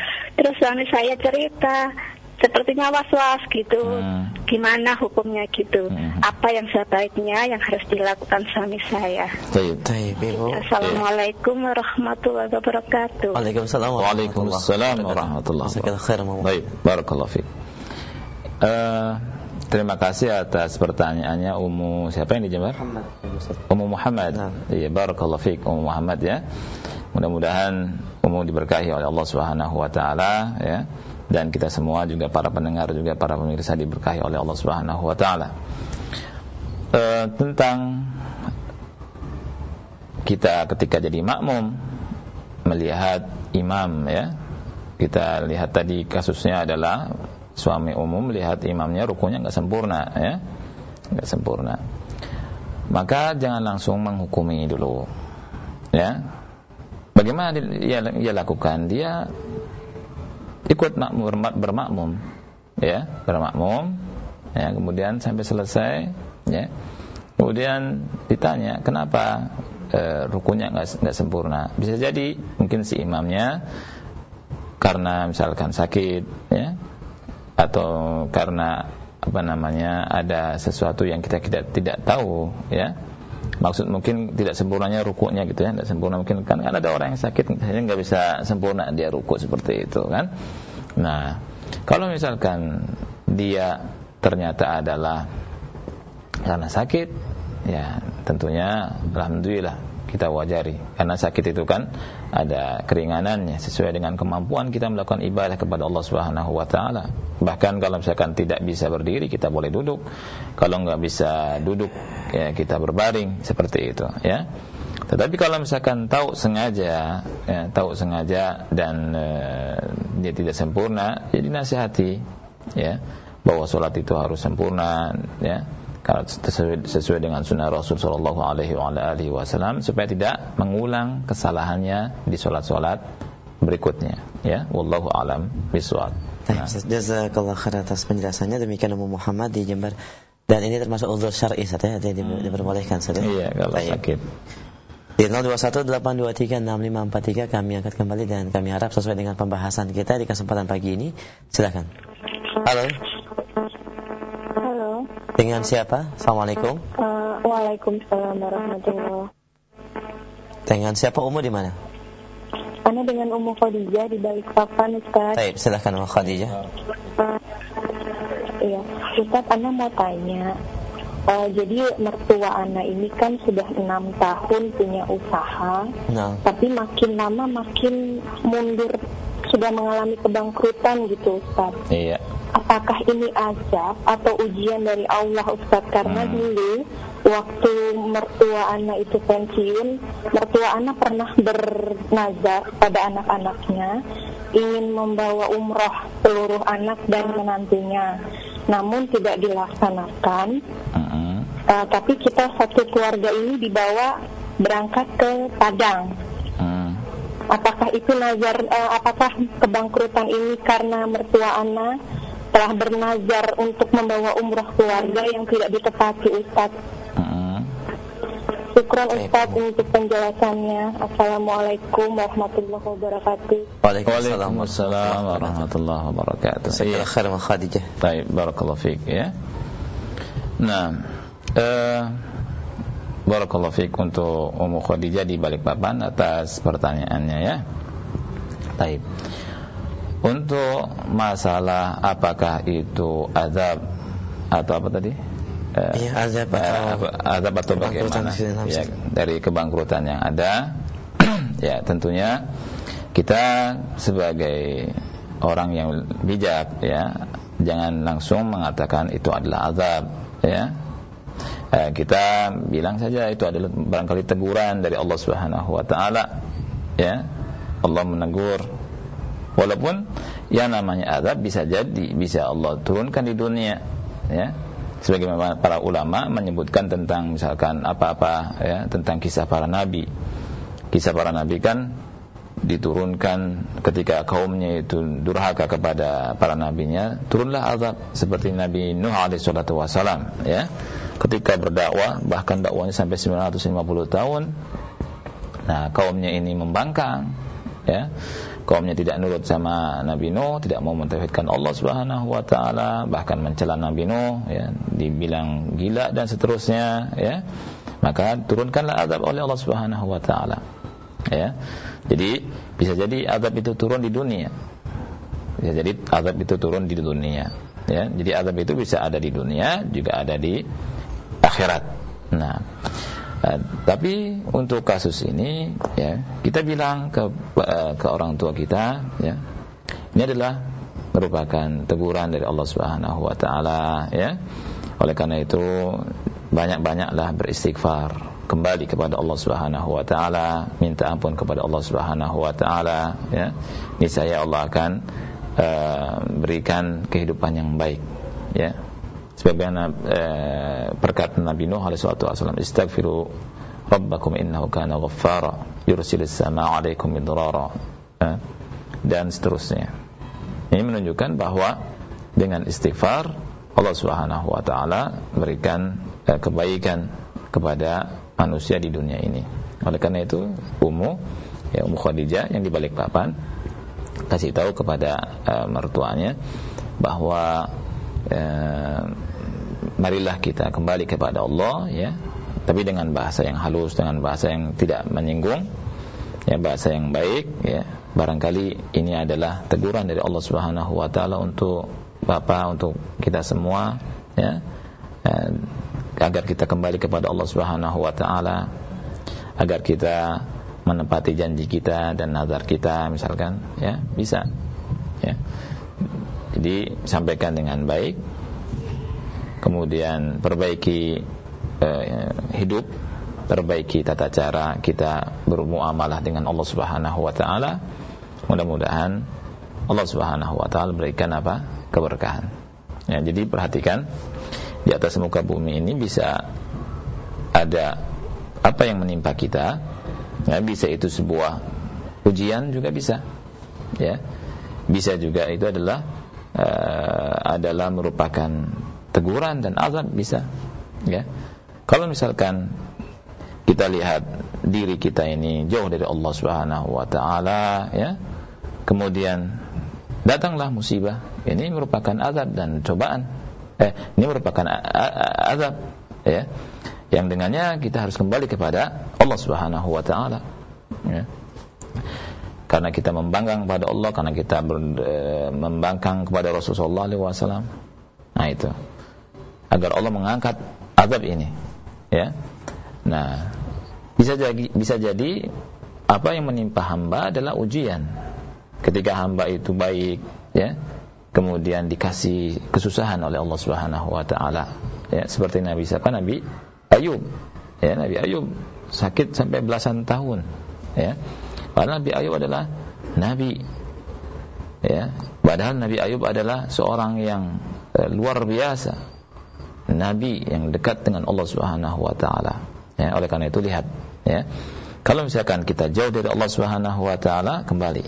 terus suami saya cerita sepertinya was-was gitu hmm. gimana hukumnya gitu hmm. apa yang sebaiknya yang harus dilakukan suami saya Baik, baik, Ibu. Assalamualaikum warahmatullahi wabarakatuh Waalaikumsalam Waalaikumsalam warahmatullahi wabarakatuh Baik, barakallahu fiik uh, Terima kasih atas pertanyaannya Umu siapa yang di Jember? Umu Muhammad. Nah. Iya, barakallahu fiik Umu Muhammad ya. Mudah-mudahan umum diberkahi oleh Allah Subhanahu wa taala ya. Dan kita semua juga para pendengar juga para pemirsa diberkahi oleh Allah Subhanahu wa taala. E, tentang kita ketika jadi makmum melihat imam ya. Kita lihat tadi kasusnya adalah suami umum melihat imamnya rukunya nggak sempurna ya. nggak sempurna. Maka jangan langsung menghukumi dulu. Ya, Bagaimana dia, dia lakukan? Dia ikut makmum, bermakmum, ya, bermakmum, ya, kemudian sampai selesai, ya, kemudian ditanya kenapa e, rukunya nggak nggak sempurna? Bisa jadi mungkin si imamnya karena misalkan sakit, ya, atau karena apa namanya ada sesuatu yang kita tidak tidak tahu, ya maksud mungkin tidak sempurnanya rukuknya gitu ya tidak sempurna. Mungkin kan, kan ada orang yang sakit hanya nggak bisa sempurna dia rukuk seperti itu kan? Nah kalau misalkan dia ternyata adalah karena sakit ya tentunya alhamdulillah kita wajari. Karena sakit itu kan ada keringanannya sesuai dengan kemampuan kita melakukan ibadah kepada Allah Subhanahu wa taala. Bahkan kalau misalkan tidak bisa berdiri kita boleh duduk. Kalau nggak bisa duduk ya kita berbaring. Seperti itu ya. Tetapi kalau misalkan tahu sengaja ya, tahu sengaja dan e, dia tidak sempurna jadi nasihati ya bahwa sholat itu harus sempurna ya sesuai, sesuai dengan sunnah Rasul Shallallahu Alaihi Wasallam supaya tidak mengulang kesalahannya di sholat-sholat berikutnya. Ya, wallahu alam biswab. Nah. Jazakallah khair atas penjelasannya. Demikian Ummu Muhammad di Jember. Dan ini termasuk uzur syar'i saja ya, hmm. diperbolehkan saja. Iya, kalau Baik. sakit. Di 0218236543 kami angkat kembali dan kami harap sesuai dengan pembahasan kita di kesempatan pagi ini. Silakan. Halo. Dengan siapa? Assalamualaikum. Uh, Waalaikumsalam warahmatullahi Dengan siapa Umu di mana? Ana dengan Umu Khadijah di Balikpapan, Ustaz. Baik, silahkan Umu Khadijah. Uh, iya, Ustaz, Ana mau tanya. Uh, jadi mertua Ana ini kan sudah enam tahun punya usaha, nah. tapi makin lama makin mundur, sudah mengalami kebangkrutan gitu, Ustaz. Iya apakah ini azab atau ujian dari Allah Ustaz karena hmm. dulu waktu mertua anak itu pensiun mertua anak pernah bernazar pada anak-anaknya ingin membawa umroh seluruh anak dan menantunya namun tidak dilaksanakan hmm. uh, tapi kita satu keluarga ini dibawa berangkat ke Padang hmm. apakah itu nazar uh, apakah kebangkrutan ini karena mertua anak telah bernazar untuk membawa umrah keluarga yang tidak ditepati Ustaz. Syukran Ustaz untuk penjelasannya. Assalamualaikum warahmatullahi wabarakatuh. Waalaikumsalam warahmatullahi wabarakatuh. Saya khair Khadijah. Baik, barakallahu fiik ya. Nah, eh barakallahu fiik untuk Ummu Khadijah di Balikpapan atas pertanyaannya ya. Baik. untuk masalah apakah itu azab atau apa tadi? Iya, azab atau, azab atau bagaimana? Ya, dari kebangkrutan yang ada, ya tentunya kita sebagai orang yang bijak, ya jangan langsung mengatakan itu adalah azab, ya. Eh, kita bilang saja itu adalah barangkali teguran dari Allah Subhanahu Wa Taala, ya. Allah menegur Walaupun yang namanya azab bisa jadi bisa Allah turunkan di dunia, ya. Sebagaimana para ulama menyebutkan tentang misalkan apa-apa ya tentang kisah para nabi. Kisah para nabi kan diturunkan ketika kaumnya itu durhaka kepada para nabinya turunlah azab seperti Nabi Nuh alaihi salatu wasalam ya. Ketika berdakwah bahkan dakwanya sampai 950 tahun. Nah kaumnya ini membangkang ya kaumnya tidak nurut sama Nabi Nuh, tidak mau mentauhidkan Allah Subhanahu wa taala, bahkan mencela Nabi Nuh ya, dibilang gila dan seterusnya ya. Maka turunkanlah azab oleh Allah Subhanahu wa taala. Ya. Jadi bisa jadi azab itu turun di dunia. Bisa jadi azab itu turun di dunia. Ya, jadi azab itu bisa ada di dunia, juga ada di akhirat. Nah, Eh, tapi untuk kasus ini ya kita bilang ke uh, ke orang tua kita ya ini adalah merupakan teguran dari Allah Subhanahu wa taala ya. Oleh karena itu banyak-banyaklah beristighfar kembali kepada Allah Subhanahu wa taala minta ampun kepada Allah Subhanahu wa taala ya. Niscaya Allah akan uh, berikan kehidupan yang baik ya sebagaimana eh, perkataan Nabi Nuh alaihi wasallam istaghfiru rabbakum innahu kana ghaffara yursilis samaa 'alaikum midrara. Eh, dan seterusnya. Ini menunjukkan bahwa dengan istighfar Allah Subhanahu wa taala berikan eh, kebaikan kepada manusia di dunia ini. Oleh karena itu Ummu ya Ummu Khadijah yang di balik papan kasih tahu kepada uh, mertuanya bahwa uh, marilah kita kembali kepada Allah ya. Tapi dengan bahasa yang halus dengan bahasa yang tidak menyinggung ya bahasa yang baik ya. Barangkali ini adalah teguran dari Allah Subhanahu wa taala untuk Bapak untuk kita semua ya. Eh, agar kita kembali kepada Allah Subhanahu wa taala agar kita menepati janji kita dan nazar kita misalkan ya. Bisa ya jadi sampaikan dengan baik kemudian perbaiki eh, hidup, perbaiki tata cara kita bermuamalah dengan Allah Subhanahu wa taala. Mudah-mudahan Allah Subhanahu wa taala berikan apa? keberkahan. Ya, jadi perhatikan di atas muka bumi ini bisa ada apa yang menimpa kita. Ya, bisa itu sebuah ujian juga bisa. Ya. Bisa juga itu adalah uh, adalah merupakan teguran dan azab bisa ya. Kalau misalkan kita lihat diri kita ini jauh dari Allah Subhanahu wa taala ya kemudian datanglah musibah ini merupakan azab dan cobaan. Eh ini merupakan azab ya. Yang dengannya kita harus kembali kepada Allah Subhanahu wa taala ya karena kita membangkang kepada Allah karena kita ber, e, membangkang kepada Rasulullah SAW nah itu. Agar Allah mengangkat azab ini ya. Nah bisa jadi bisa jadi apa yang menimpa hamba adalah ujian. Ketika hamba itu baik ya kemudian dikasih kesusahan oleh Allah Subhanahu wa taala ya. Seperti Nabi siapa? Nabi Ayub ya Nabi Ayub sakit sampai belasan tahun ya padahal Nabi Ayub adalah nabi ya padahal Nabi Ayub adalah seorang yang eh, luar biasa nabi yang dekat dengan Allah Subhanahu wa taala. Ya, oleh karena itu lihat ya. Kalau misalkan kita jauh dari Allah Subhanahu wa taala kembali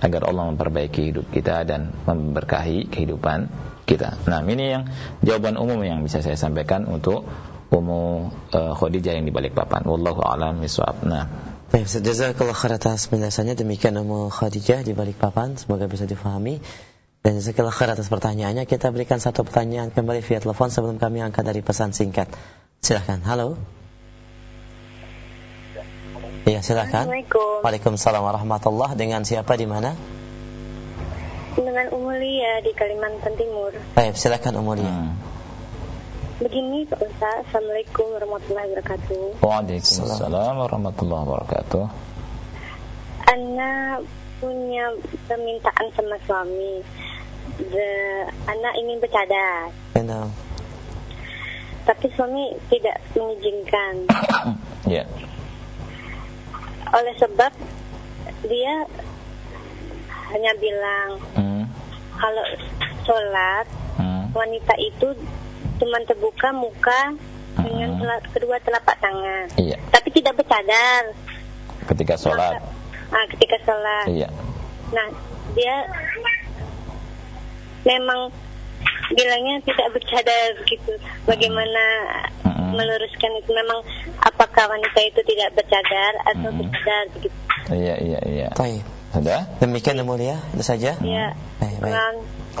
agar Allah memperbaiki hidup kita dan memberkahi kehidupan kita. Nah, ini yang jawaban umum yang bisa saya sampaikan untuk umum uh, Khadijah yang di balik papan. Wallahu a'lam bishawab. Nah, Baik, jazakallah khair atas penjelasannya. Demikian Ummu Khadijah di balik papan. Semoga bisa difahami. Dan jazakallah khair atas pertanyaannya. Kita berikan satu pertanyaan kembali via telepon sebelum kami angkat dari pesan singkat. Silahkan. Halo. Iya, silakan. Assalamualaikum. Waalaikumsalam warahmatullah. Dengan siapa di mana? dengan Umulia di Kalimantan Timur. Baik, silakan Umulia. Hmm. Begini Pak Ustaz, Assalamualaikum warahmatullahi wabarakatuh. Waalaikumsalam warahmatullahi wabarakatuh. Ana punya permintaan sama suami. The, anak ingin bercadar, Benar. tapi suami tidak mengizinkan. Ya. Oleh sebab dia hanya bilang Hmm. kalau sholat Hmm. wanita itu cuma terbuka muka dengan Hmm. tela- kedua telapak tangan, Iya. tapi tidak bercadar. Ketika sholat. Ah, ketika sholat. Iya. Nah, dia memang bilangnya tidak bercadar gitu. Bagaimana Mm-mm. meluruskan itu? Memang apakah wanita itu tidak bercadar atau Mm-mm. bercadar begitu? Iya, iya, iya. Baik. Sudah? Demikian Umulia, itu saja. Ya. Baik, baik.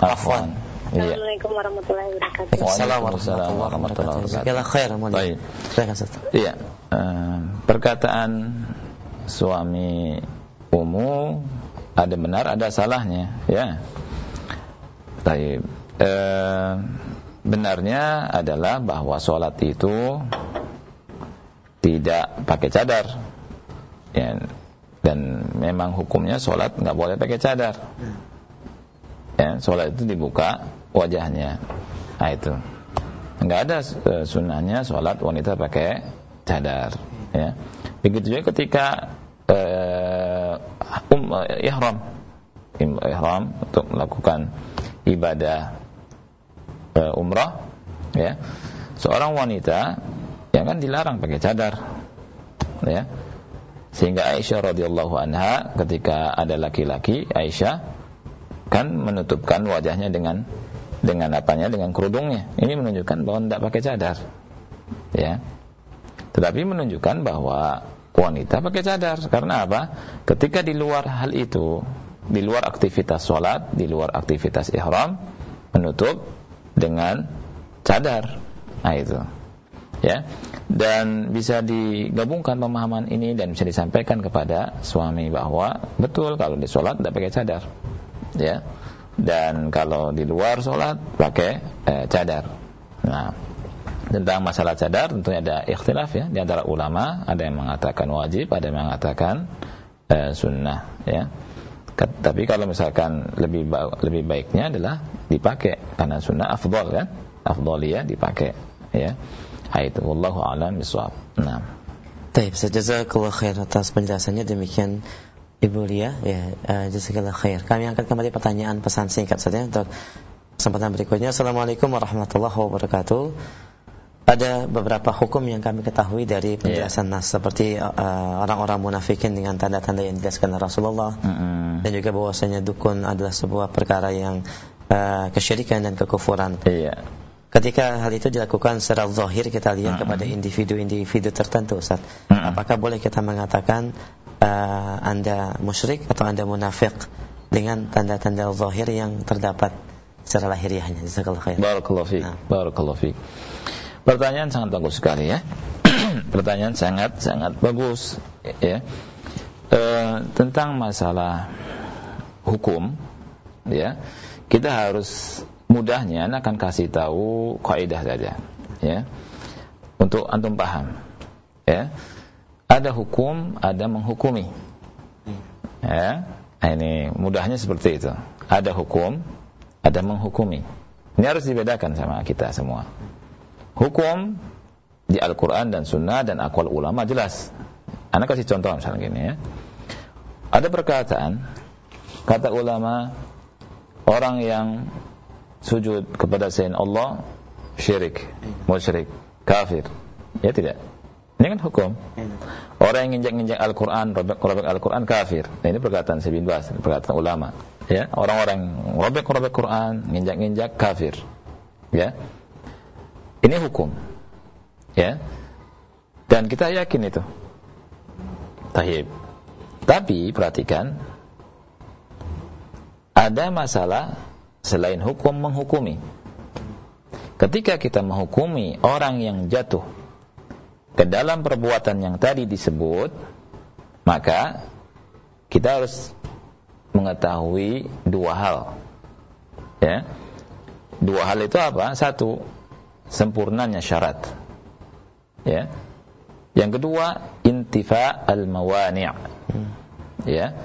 Afwan. Iya. Assalamualaikum warahmatullahi wabarakatuh. Waalaikumsalam warahmatullahi wabarakatuh. Jazakallah khair. Baik. Silakan. Iya. eh, perkataan suami Umu ada benar, ada salahnya, ya. Baik. Eh, benarnya adalah bahwa sholat itu tidak pakai cadar. Ya, dan memang hukumnya sholat nggak boleh pakai cadar. Ya, sholat itu dibuka wajahnya. Nah itu. Nggak ada eh, sunnahnya sholat wanita pakai cadar. Ya. Begitu juga ketika eh, um, ihram, ihram untuk melakukan ibadah eh, umrah, ya. Seorang wanita yang kan dilarang pakai cadar, ya. Sehingga Aisyah radhiyallahu anha ketika ada laki-laki Aisyah kan menutupkan wajahnya dengan dengan apanya dengan kerudungnya. Ini menunjukkan bahwa tidak pakai cadar. Ya. Tetapi menunjukkan bahwa wanita pakai cadar karena apa? Ketika di luar hal itu, di luar aktivitas sholat, di luar aktivitas ihram, menutup dengan cadar. Nah itu. Ya. Dan bisa digabungkan pemahaman ini dan bisa disampaikan kepada suami bahwa betul kalau di sholat tidak pakai cadar. Ya. Dan kalau di luar sholat pakai eh, cadar. Nah, tentang masalah cadar tentunya ada ikhtilaf ya di antara ulama. Ada yang mengatakan wajib ada yang mengatakan eh, sunnah ya. Tapi kalau misalkan lebih ba- lebih baiknya adalah dipakai karena sunnah afdol kan? Afdoliyah dipakai ya. Itu wallahu alam bisawab nah. Baik, Ustaz, jazakallah khair atas penjelasannya. Demikian Ibu Lia ya uh, jazakallah khair. Kami angkat kembali pertanyaan pesan singkat saja untuk kesempatan berikutnya. Assalamualaikum warahmatullahi wabarakatuh. Ada beberapa hukum yang kami ketahui dari penjelasan nas seperti uh, orang-orang munafikin dengan tanda-tanda yang dijelaskan oleh Rasulullah Mm-mm. dan juga bahwasanya dukun adalah sebuah perkara yang uh, kesyirikan dan kekufuran. iya Ketika hal itu dilakukan secara zahir kita lihat Mm-mm. kepada individu-individu tertentu Ustaz. Mm-mm. Apakah boleh kita mengatakan uh, Anda musyrik atau Anda munafik dengan tanda-tanda zahir yang terdapat secara lahiriahnya? Jazakallahu khair. Barakallahu fiik. Nah. Barakallahu fiik. Pertanyaan sangat bagus sekali ya. Pertanyaan sangat sangat bagus ya. E, tentang masalah hukum ya. Kita harus mudahnya akan kasih tahu kaidah saja ya. Untuk antum paham ya. Ada hukum, ada menghukumi. Ya. Nah, ini mudahnya seperti itu. Ada hukum, ada menghukumi. Ini harus dibedakan sama kita semua. Hukum di Al-Quran dan Sunnah dan akwal ulama jelas. Anak kasih contoh misalnya gini ya. Ada perkataan, kata ulama, orang yang sujud kepada selain Allah, syirik, musyrik, kafir. Ya tidak? Ini kan hukum. Orang yang nginjak-nginjak Al-Quran, robek-robek Al-Quran, kafir. Nah, ini perkataan Ibn Bas, perkataan ulama. Ya, orang-orang robek-robek Quran, nginjak-nginjak, kafir. Ya, ini hukum. Ya. Dan kita yakin itu. Tahib. Tapi perhatikan ada masalah selain hukum menghukumi. Ketika kita menghukumi orang yang jatuh ke dalam perbuatan yang tadi disebut, maka kita harus mengetahui dua hal. Ya. Dua hal itu apa? Satu, sempurnanya syarat. Ya. Yang kedua, intifa al-mawani'. Ya.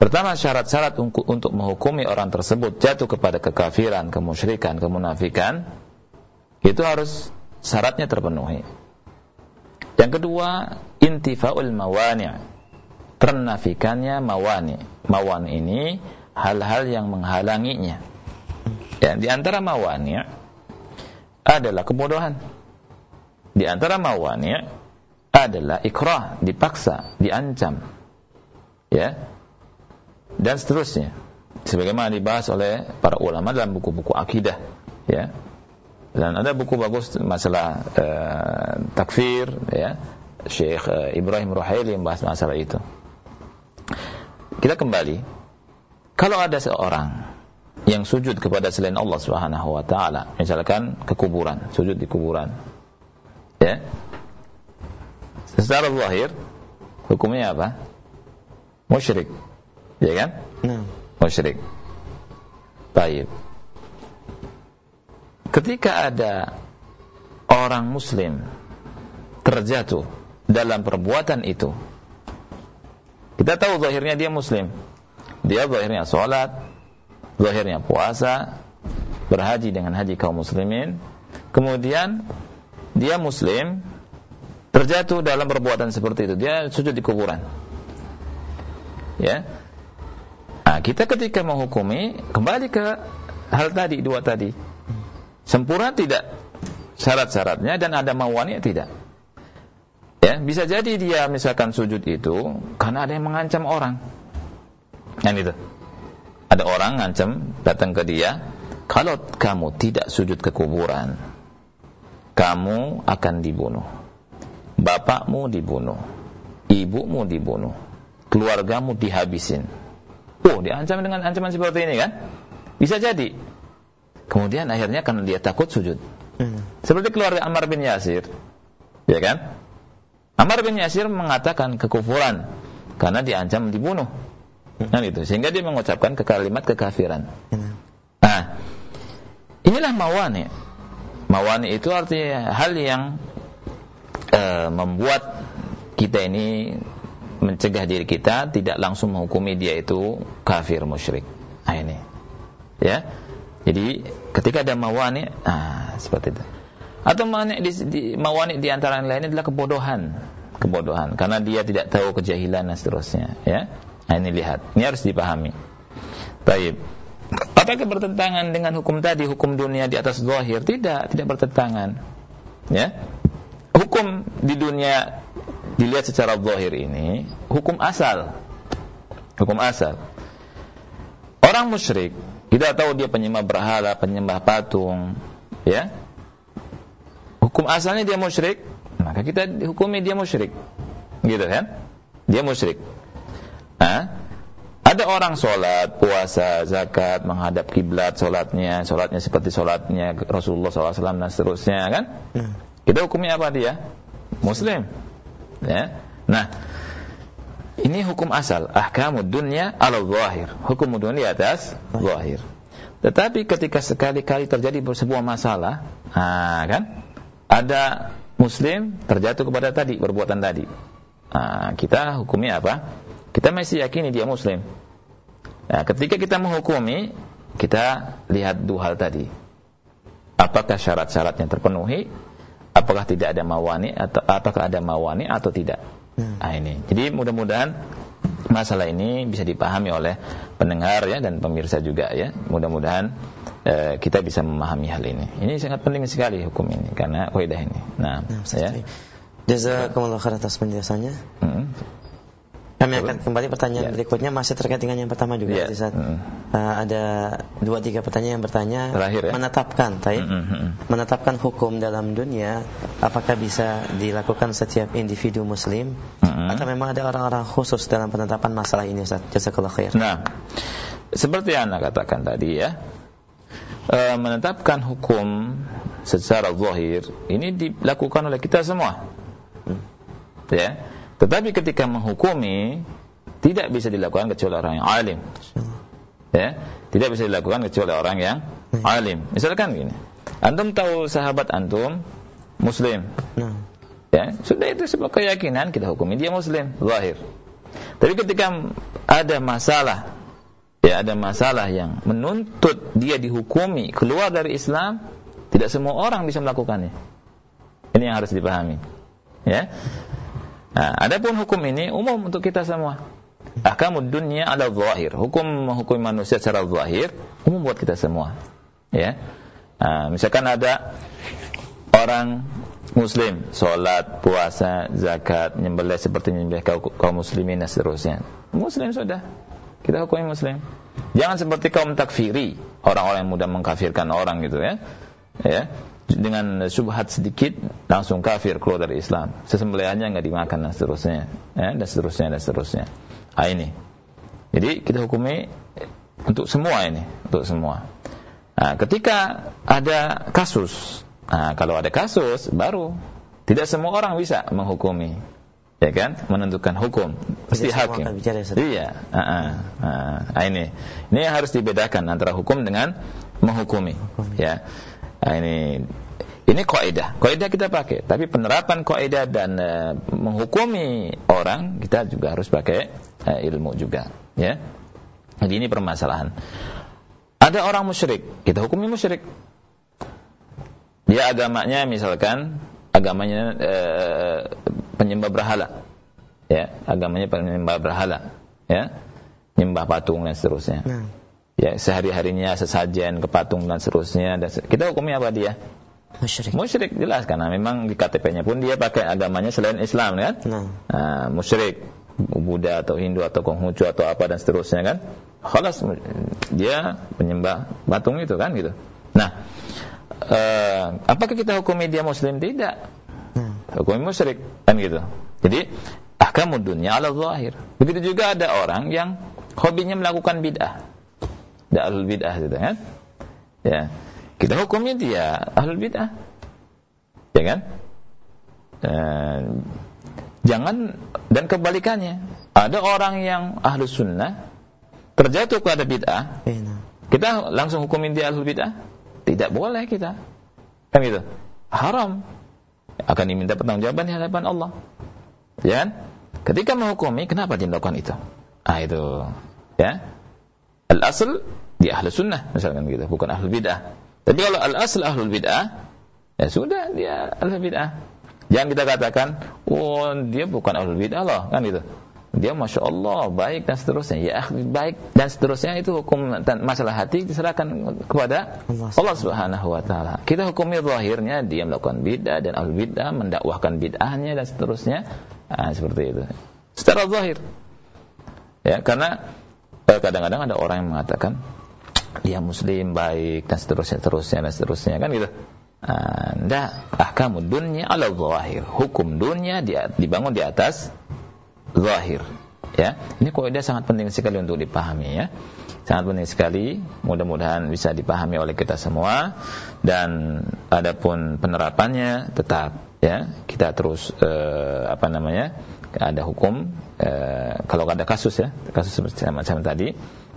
Pertama syarat-syarat untuk menghukumi orang tersebut jatuh kepada kekafiran, kemusyrikan, kemunafikan itu harus syaratnya terpenuhi. Yang kedua, intifaul mawani'. Ternafikannya mawani. Mawani ini hal-hal yang menghalanginya. Ya, di antara mawani adalah kebodohan. Di antara mawani adalah ikrah, dipaksa, diancam. Ya. Dan seterusnya. Sebagaimana dibahas oleh para ulama dalam buku-buku akidah, ya. Dan ada buku bagus masalah uh, takfir, ya. Syekh uh, Ibrahim Ruhaili yang bahas masalah itu. Kita kembali kalau ada seorang yang sujud kepada selain Allah Subhanahu wa taala, misalkan ke kuburan, sujud di kuburan. Ya. Secara zahir hukumnya apa? Musyrik. Ya kan? Nah. Musyrik. Baik. Ketika ada orang muslim terjatuh dalam perbuatan itu, kita tahu zahirnya dia muslim, dia zahirnya sholat, zahirnya puasa, berhaji dengan haji kaum muslimin. Kemudian dia muslim terjatuh dalam perbuatan seperti itu. Dia sujud di kuburan. Ya. Nah, kita ketika menghukumi kembali ke hal tadi dua tadi. Sempurna tidak syarat-syaratnya dan ada mauannya tidak. Ya, bisa jadi dia misalkan sujud itu karena ada yang mengancam orang Kan itu. Ada orang ngancam datang ke dia, kalau kamu tidak sujud ke kuburan, kamu akan dibunuh. Bapakmu dibunuh, ibumu dibunuh, keluargamu dihabisin. Oh, diancam dengan ancaman seperti ini kan? Bisa jadi. Kemudian akhirnya karena dia takut sujud. Hmm. Seperti keluarga Ammar bin Yasir. Ya kan? Ammar bin Yasir mengatakan kekufuran karena diancam dibunuh. Kan itu. Sehingga dia mengucapkan ke kalimat kekafiran. Nah, inilah mawani. Mawani itu artinya hal yang uh, membuat kita ini mencegah diri kita tidak langsung menghukumi dia itu kafir musyrik. Nah, ini. Ya. Jadi ketika ada mawani, ah seperti itu. Atau mawani di, di, mawani di antara yang lain adalah kebodohan, kebodohan karena dia tidak tahu kejahilan dan seterusnya, ya. Nah, ini lihat, ini harus dipahami. Baik. Apakah bertentangan dengan hukum tadi, hukum dunia di atas zahir? Tidak, tidak bertentangan. Ya. Hukum di dunia dilihat secara zahir ini hukum asal. Hukum asal. Orang musyrik, kita tahu dia penyembah berhala, penyembah patung, ya. Hukum asalnya dia musyrik, maka kita hukumi dia musyrik. Gitu kan? Dia musyrik. Hah? Ada orang sholat, puasa, zakat, menghadap kiblat, sholatnya, sholatnya seperti sholatnya Rasulullah SAW dan seterusnya, kan? Hmm. Kita hukumnya apa dia? Muslim. Ya. Nah, ini hukum asal. Ahkamu dunia ala zahir. Hukum dunia atas zahir. Tetapi ketika sekali-kali terjadi sebuah masalah, nah, kan? Ada muslim terjatuh kepada tadi, perbuatan tadi. Nah, kita hukumnya apa? kita masih yakini dia muslim. Nah, ketika kita menghukumi, kita lihat dua hal tadi. Apakah syarat-syaratnya terpenuhi? Apakah tidak ada mawani atau apakah ada mawani atau tidak? Hmm. Nah, ini. Jadi mudah-mudahan masalah ini bisa dipahami oleh pendengar ya dan pemirsa juga ya. Mudah-mudahan eh, kita bisa memahami hal ini. Ini sangat penting sekali hukum ini karena kaidah ini. Nah, nah ya. Jazakumullah khair atas penjelasannya. Hmm. Kami akan kembali pertanyaan ya. berikutnya masih terkait dengan yang pertama juga. Ya. Saat, uh, ada dua tiga pertanyaan yang bertanya Terakhir, ya? menetapkan, tay, mm -hmm. menetapkan hukum dalam dunia apakah bisa dilakukan setiap individu Muslim mm -hmm. atau memang ada orang-orang khusus dalam penetapan masalah ini Ustaz? Jazakallah khair. Nah, seperti yang anda katakan tadi ya, uh, menetapkan hukum secara zahir ini dilakukan oleh kita semua. Mm. Ya tetapi ketika menghukumi tidak bisa dilakukan kecuali orang yang alim. Ya, tidak bisa dilakukan kecuali orang yang alim. Misalkan gini, antum tahu sahabat antum muslim. Nah. Ya, sudah itu sebuah keyakinan kita hukumi dia muslim, zahir. Tapi ketika ada masalah ya ada masalah yang menuntut dia dihukumi keluar dari Islam, tidak semua orang bisa melakukannya. Ini yang harus dipahami. Ya. Nah, adapun hukum ini umum untuk kita semua. Ahkamud dunia ala zahir. Hukum menghukum manusia secara zahir umum buat kita semua. Ya. Nah, misalkan ada orang muslim, sholat, puasa, zakat, nyembelih seperti nyembelih kaum muslimin dan seterusnya. Muslim sudah. Kita hukumi muslim. Jangan seperti kaum takfiri, orang-orang yang mudah mengkafirkan orang gitu ya. Ya, dengan subhat sedikit langsung kafir keluar dari Islam. Sesembelihannya nggak dimakan dan seterusnya, ya, dan seterusnya dan seterusnya. Ah ini. Jadi kita hukumi untuk semua ini, untuk semua. Nah, ketika ada kasus, nah, kalau ada kasus baru tidak semua orang bisa menghukumi, ya kan? Menentukan hukum, mesti hakim. Iya, uh, uh, uh, ini, ini yang harus dibedakan antara hukum dengan menghukumi, ya. Nah, ini ini kaidah. Kaidah kita pakai, tapi penerapan kaidah dan uh, menghukumi orang kita juga harus pakai uh, ilmu juga, ya. Jadi ini permasalahan. Ada orang musyrik, kita hukumi musyrik. Dia agamanya misalkan agamanya uh, penyembah berhala. Ya, agamanya penyembah berhala, ya. Nyembah patung dan seterusnya. Nah ya sehari-harinya sesajen ke patung dan seterusnya. Dan kita hukumnya apa dia? Musyrik. Musyrik jelas karena memang di KTP-nya pun dia pakai agamanya selain Islam kan? Nah. nah musyrik Buddha atau Hindu atau Konghucu atau apa dan seterusnya kan? Khalas dia penyembah patung itu kan gitu. Nah eh, apakah kita hukumi dia muslim? Tidak. Hmm. hukumi musyrik kan gitu. Jadi ahkamud dunia ala zahir. Begitu juga ada orang yang hobinya melakukan bid'ah dia ahlul bid'ah gitu kan? Ya. Kita hukumnya dia ahlul bid'ah. Ya kan? Dan, jangan dan kebalikannya. Ada orang yang ahlus sunnah terjatuh pada bid'ah iya. kita langsung hukumin dia ahlul bid'ah? Tidak boleh kita. Kan gitu? Haram. Akan diminta pertanggungjawaban di hadapan Allah. Ya kan? Ketika menghukumi kenapa dia melakukan itu? Ah itu. Ya al asl di ahlu sunnah misalkan gitu bukan ahlu bid'ah. Tapi kalau al asl ahlu bid'ah ya sudah dia ahlu bid'ah. Jangan kita katakan oh dia bukan ahlu bid'ah loh kan gitu. Dia masya Allah baik dan seterusnya. Ya baik dan seterusnya itu hukum dan masalah hati diserahkan kepada Allah, Allah Subhanahu Wa Taala. Kita hukumi zahirnya dia melakukan bid'ah dan al bid'ah mendakwahkan bid'ahnya dan seterusnya. Nah, seperti itu. Secara zahir. Ya karena kadang-kadang ada orang yang mengatakan dia muslim baik dan seterusnya terusnya dan seterusnya kan gitu. Anda ah, ahkamu dunia ala zahir. Hukum dunia dibangun di atas zahir. Ya ini kaidah sangat penting sekali untuk dipahami ya. Sangat penting sekali. Mudah-mudahan bisa dipahami oleh kita semua. Dan adapun penerapannya tetap ya. Kita terus eh, apa namanya ada hukum eh, kalau ada kasus ya kasus macam tadi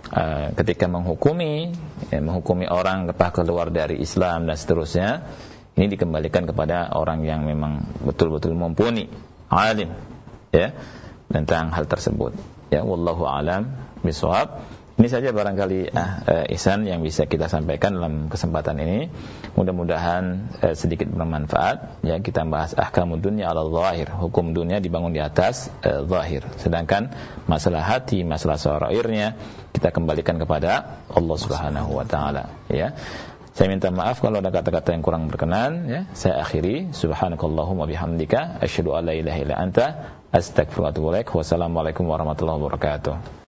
Uh, ketika menghukumi ya, menghukumi orang lepas keluar dari Islam dan seterusnya ini dikembalikan kepada orang yang memang betul-betul mumpuni alim ya tentang hal tersebut. Ya wallahu alam bisawab ini saja barangkali ah, eh, Ihsan yang bisa kita sampaikan dalam kesempatan ini. Mudah-mudahan eh, sedikit bermanfaat. Ya, kita bahas ahkamud dunya ala zahir. Hukum dunia dibangun di atas eh, zahir. Sedangkan masalah hati, masalah sarairnya kita kembalikan kepada Allah Subhanahu wa taala, ya. Saya minta maaf kalau ada kata-kata yang kurang berkenan ya. Saya akhiri subhanakallahumma bihamdika asyhadu an la ilaha illa anta astaghfiruka wa atubu. Wassalamualaikum warahmatullahi wabarakatuh.